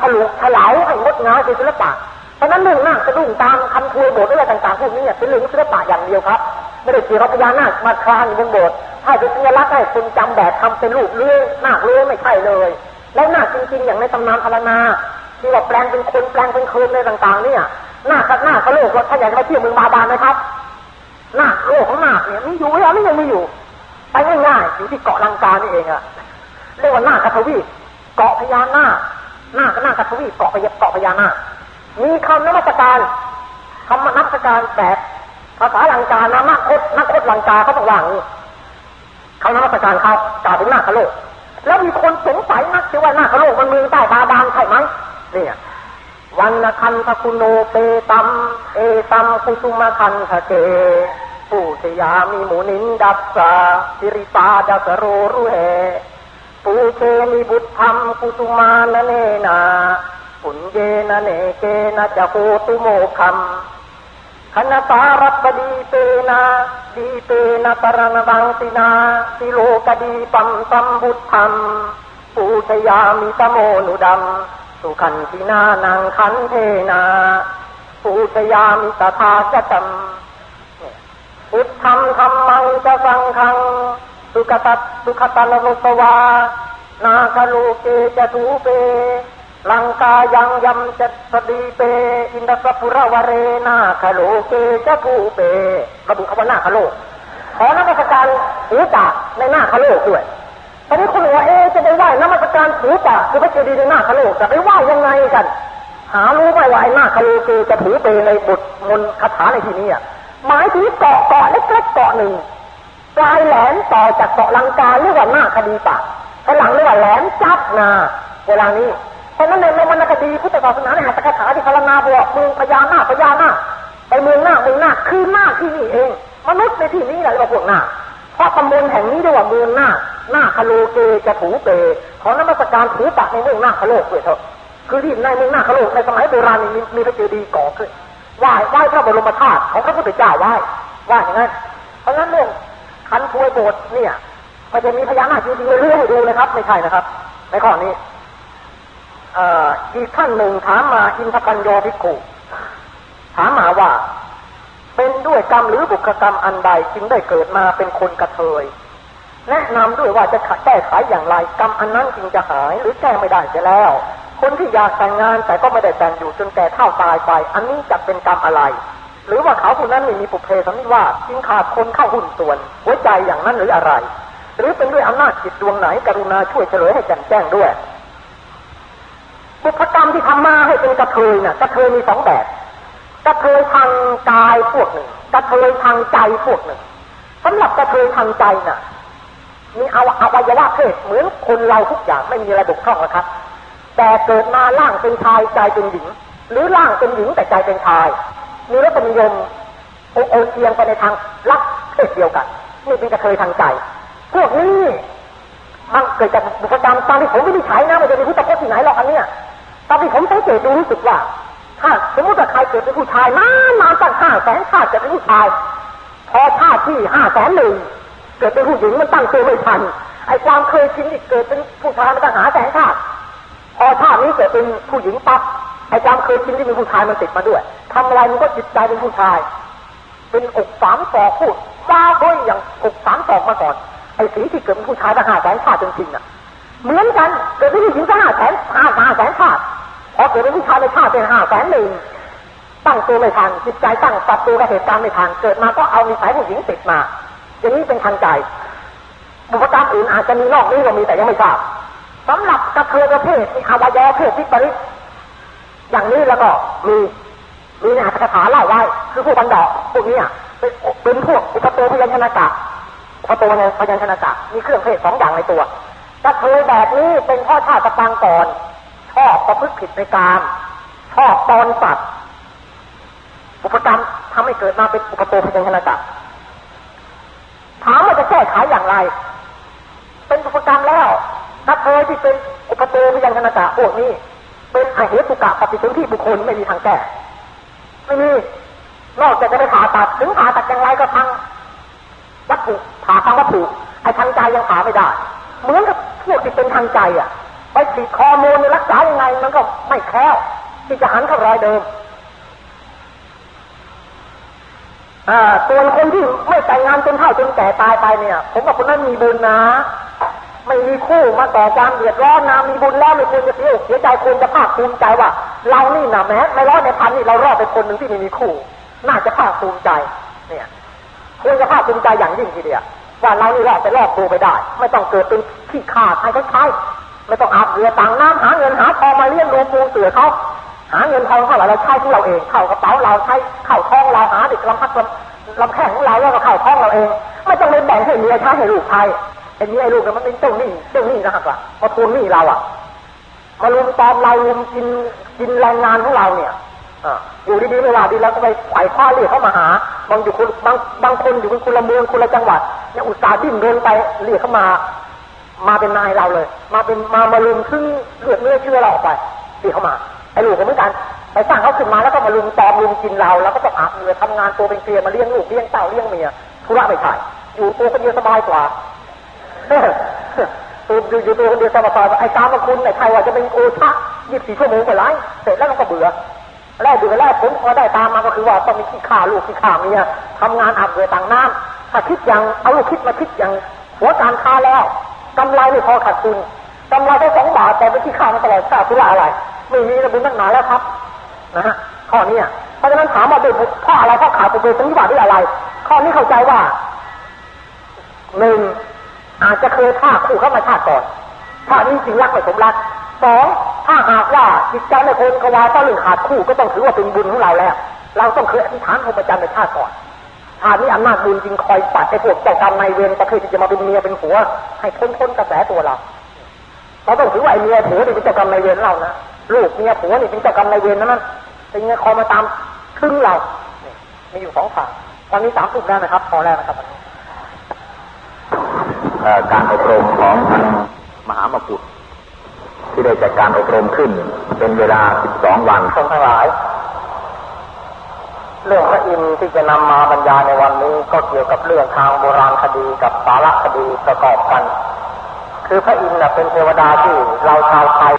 ถลุถลายให้งดงามเป็นศิลปะเพราะนั้นเรื่องนาสะดุ้งตามคำคุยโบสถ์อะไรต่างๆพวกนี้เป็นเรื่องศิลปะอย่างเดียวครับ ไม่ได้เกี่ยวกับพญานาคมาคลานอยู่บนโบสถ์ถ้าจะสัญลักษณ์ให้คนจำแบบทำเป็นรูปเลื่อยนาเลื่อยไม่ใช่เลย แล้วหน้าจริงๆ อย่างในตำนานพารณาที่ว่าแปลงเป็นคนแปลงเป็นคืนในต่างๆ เนี่ย หน้าคัดหน้าเขาโลกว่าถ้าอยากจะไปเที่ยวเมืองบาบานไหมครับหน้าโลกของหน้าเนี่ยมีอยู่แล้วไม่ยังมีอยู่ไปง่ายๆอยู่ที่เกาะลังกานี่เองอะเรียกว่าหน้าคัทวีเกาะพญานาคหน้าก็หน้าคัทวีเกาะพญาเกาะพญานาคมีคำนมัสการคำนัสการแบบภาษาลังกานะนักคดนักคดลังกาเขาต้องว่างเขานมัสการเขากล่าวถึงหน้าคโลก แล้วมีคนสงสัยนักที่ว่าหน้าคโลกมันเมืองใต้บาบานใช่ไหมเนี่ย วันคันทคุโนเปตัมเอตัมคุสุมาคันทะเกปูชยามีหมูนินดับสาสิริปาดัสโรรุเหปูเชมีบุตรธรรมคุสุมานเนนาปุญเยนเนเกนะจะโหตุโมคัมคณปารัปดีเตนะดีเตนะปรณบังตินาสิโลกดีปัมตัมบุตธรรมปูชยามิสโมนุดัม สุขันตินานังขันเทนาปูชยามิตถาจตัมพุทธธรรมธรรมังจะสังขัง สุขตัสุขตันโลกวา นาคาโลเกจะทูเป ลังกายังยำจะสดีเป อินทสปุระวเรนาคาโลเกจะทูเประบุคำว่านาคาโลขอนักการหูปากในหน้าคาโลกด้วย ตอนนี้คนว่าเอจะไปไหว้น้ำมัสการหูปากคือพระเจดีย์ในหน้าคาโลกจะไปไหว้ยังไงกัน หารู้ไหมว่าไอ้หน้าคาโลคือจะถือเปในบทมนคาถาในที่นี้อะหมายถึงเกาะเกาะเล็กๆเกาะหนึ่งปลายแหลมต่อจากเกาะลังกาเรียกว่าหน้าคดีปากข้างหลังเรียกว่าแหลมจับนา เวลานี้เพราะนั้นในวรรณคดีพุทธศาสนาในหัตถคาถาที่พารนาบอกเมืองพญานาพญานาไปเมืองหน้าเมืองหน้าคือหน้าที่นี่เอง มนุษย์ในที่นี้แหละเรียกว่าพวกหน้าเพราะตำบลแห่งนี้เรียกว่าเมืองหน้า หน้าคาโลเกจะถูเปขอนมัสการถูปากในเมืองหน้าคาโลกด้วยเถอะคือที่ในเมืองหน้าคาโลกในสมัยโบราณมีมีพระเจดีย์ก่อขึ้นไหว้ไหว้พระบรมธาตุของพระพุทธเจ้าไหว้ไหว้อย่างนั้นเพราะงั้นเรื่องคันทวยโบสถ์เนี่ยมันจะมีพญานาคจริงๆเรื่อยๆดูนะครับไม่ใช่นะครับ ในข้อนี้อีกท่านหนึ่งถามมาอินทปัญโยภิกขุถามมาว่า เป็นด้วยกรรมหรือบุคกรรมอันใดจึงได้เกิดมาเป็นคนกระเทย แนะนำด้วยว่าจะแก้ไขอย่างไรกรรมอันนั้นจึงจะหายหรือแก้ไม่ได้เสียแล้ว คนที่อยากแต่งงานแต่ก็ไม่ได้แต่งอยู่จนแก่เท่าตายไป อันนี้จะเป็นกรรมอะไร หรือว่าเขาคนนั้นไม่มีปุเพสันนิวาสจึงขาดคนเข้าหุ่นส่วน หัวใจอย่างนั้นหรืออะไร หรือเป็นด้วยอำนาจจิตดวงไหนกรุณาช่วยเฉลยให้แจ่มแจ้งด้วยบุพกรรมที่ทำมาให้เป็นกระเทยน่ะกระเทยมีสองแบบกระเทยทางกายพวกหนึ่งกระเทยทางใจพวกหนึ่งสำหรับกระเทยทางใจน่ะ มีอวัยวะเพศเหมือนคนเราทุกอย่างไม่มีอะไรบกพร่องนะครับ แต่เกิดมาร่างเป็นชายใจเป็นหญิง หรือร่างเป็นหญิงแต่ใจเป็นชาย มีรสนิยมโอโอเอียงไปในทางรักเพศเดียวกันนี่เป็นกระเทยทางใจ พวกนี้มันเกิดจากบุพกรรมตามที่ผมไม่ได้ใช้นะมันจะมีพุทธพจน์ที่ไหนหรอกอันเนี้ยตอนที่ผมสังเกตดูรู้สึกว่า ถ้าสมมติว่าใครเกิดเป็นผู้ชายนานนานตั้งห้าแสนชาติจะเป็นผู้ชาย พอชาติที่ห้าแสนหนึ่ง เกิดเป็นผู้หญิงมันตั้งตัวไม่ทัน ไอ้ความเคยชินที่เกิดเป็นผู้ชายมันตั้งหาแสนชาติพอชาตินี้เกิดเป็นผู้หญิงปั๊บไอ้ความเคยชินที่เป็นผู้ชายมันติดมาด้วยทำอะไรมันก็จิตใจเป็นผู้ชาย เป็นอกสามศอพูดฟ้าด้วยอย่างอกสามศอมาก่อนไอ้สีที่เกิดเป็นผู้ชายตั้งหาแสนชาติจริงๆอะเหมือนกันเกิดเป็นผู้หญิงตั้งห้าแสนห้าห้าแสนชาติพอเกิดเป็นผู้ชายในชาติเป็นห้าแสนหนึ่งตั้งตัวไม่ทันจิตใจตั้งปรับตัวกับเหตุการณ์ไม่ทันเกิดมาก็เอามีสายผู้หญิงติดมา อย่างนี้เป็นทางใจบุพกรรมอื่นอาจจะมีนอกนี้ก็มีแต่ยังไม่ทราบสำหรับกระเทยประเภทมีอวัยวะเพศที่ปริอย่างนี้แล้วก็มีมีในอัตถกถาเล่าไว้ คือพวกบันดอกพวกนี้เป็นพวกอุปโตพยัญชนะกะอุปโตพยัญชนะกะมีเครื่องเพศสองอย่างในตัวกระเทยแบบนี้เป็นพ่อชาติตะปังก่อนชอบประพฤติผิดในการชอบตอนสัตว์อุปกรรมทำให้เกิดมาเป็นอุปโตพยัญชนะกะ ก้ไขอย่างไร เป็นอุปกรรมแล้วถ้าเคยที่เป็นอุปโตพยัญชนะกะพวกนี้ เป็นอเหตุกะปฏิสนธิบุคคลไม่มีทางแก้ไม่มีนอกจากจะไปผ่าตัดถึงผ่าตัดอย่างไรก็ทางวัตถุผ่าทางวัตถุไอ้ทางใจยังผ่าไม่ได้ เหมือนกับพวกที่เป็นทางใจอะ ไปฉีดคอโมูลรักษายังไง มันก็ไม่แคล้วที่จะหันเข้ารอยเดิม ส่วนคนที่ไม่แต่งงานจนเท่าจนแก่ตายไปเนี่ย ผมว่าคนนั้นมีบุญนะ ไม่มีคู่มาต่อความเดือดร้อนนะมีบุญแล้วไม่ควรจะเสียอกเสียใจควรจะภาคภูมิใจว่า เรานี่นะแม้ไม่รอดในพันนี่เรารอดเป็นคนหนึ่งที่ไม่มีคู่ น่าจะภาคภูมิใจ เนี่ยควรจะภาคภูมิใจอย่างยิ่งทีเดียวว่าเรานี่รอดไปรอดตัวไปได้ ไม่ต้องเกิดเป็นขี้ข้าใครก็ใช้ไม่ต้องอาบเรือต่างน้ำหาเงินหาทองมาเลี้ยงดูปูเสือเขา หาเงินทองเท่าไหร่เราใช้ของเราเองเข้ากระเป๋าเราใช้เข้าท้องเราหาเด็กลำพักลำลำแข้งของเราแล้วก็เข้าท้องเราเอง ไม่ต้องไปแบ่งให้เมียใช้ให้ลูกใช้ไอ้เนี้ไอ้ลูกมันเป็นเจ้าหนี้เจ้าหนี้นะครับว่ามาทวงหนี้เราอะมาลุมตอมเราลุมกินกินแรงงานของเราเนี่ยอยู่ดีๆไม่ว่าดีแล้วก็ไปไขว่คว้าเรียกเขามาหา บางอยู่คนบางบางคนอยู่เป็นคนละเมืองคนละจังหวัดเนี่ยอุตส่าห์ดิ้นรนไปเรียกเขามา มาเป็นนายเราเลย มาเป็นมามาลุมซึ่งเลือดเนื้อเชื่อเราออกไปเรียกเขามา ไอ้ลูกก็เหมือนกัน ไปสร้างเขาขึ้นมาแล้วก็มาลุมตอมลุมกินเราแล้วก็ต้องอาบเรือทำงานตัวเป็นเกลียมาเลี้ยงลูกเลี้ยงเต่าเลี้ยงเมียธุระไม่ใช่อยู่ตัวคนเดียวสบายกว่าตัวอยู่อยู่ตัวคนเดียวสบายไอ้ตามมาคุณไอ้ใครว่าจะเป็นโอชะยี่สิบสี่ชั่วโมงไปไรเสร็จแล้วมันก็เบื่อแรกดูแรกผลพอได้ตามมาก็คือว่าต้องมีขี้ข่าลูกขี้ข่าเมียทำงานอาบเรือต่างน้ำถ้าคิดอย่างเอาลูกคิดมาคิดอย่างหัวการค้าแล้วกำไรไม่พอขาดทุนกำไรแค่สองบาทแต่เป็นที่ข้ามาตลอดชาติคืออะไร ไม่มีระบุตั้งนานแล้วครับ นะฮะข้อนี้เพราะฉะนั้นถามว่าเป็นเพราะอะไรเพราะขาดปุเบสัญญาหรืออะไร ข้อนี้เข้าใจว่าหนึ่งอาจจะเคยฆ่าคู่เข้ามาชาติก่อนชาตินี้จริงรักไม่สมรักสองถ้าหากว่าจิตใจในคนกวาต้องเรื่องขาดคู่ก็ต้องถือว่าเป็นบุญของเราแล้ว เราต้องเคยอธิษฐานพรหมจรรย์ในชาติก่อนชาตินี้อำนาจบุญจริงคอยปัดไอ้พวกเจ้ากรรมนายเวรประเภทที่จะมาเป็นเมียเป็นผัว ให้พ้นพ้นกระแสตัวเราเราต้องถือว่าไอ้เมียผัวนี่เป็นเจ้ากรรมนายเวรเรานะ ลูกเมียผัวนี่เป็นเจ้ากรรมนายเวรนั้นเป็นเงคอยมาตามคึงเรา มีอยู่สองฝั่งตอนนี้สามสุดแล้วนะครับ พอแล้วนะครับการอบรมของทางมหามกุฏที่ได้จัดการอบรมขึ้น เป็นเวลา 12 วันทรงทั้งหลาย เรื่องพระอินทร์ที่จะนำมาบรรยายในวันนี้ก็เกี่ยวกับเรื่องทางโบราณคดีกับสารคดีประกอบกัน คือพระอินทร์เป็นเทวดาที่เราชาวไทย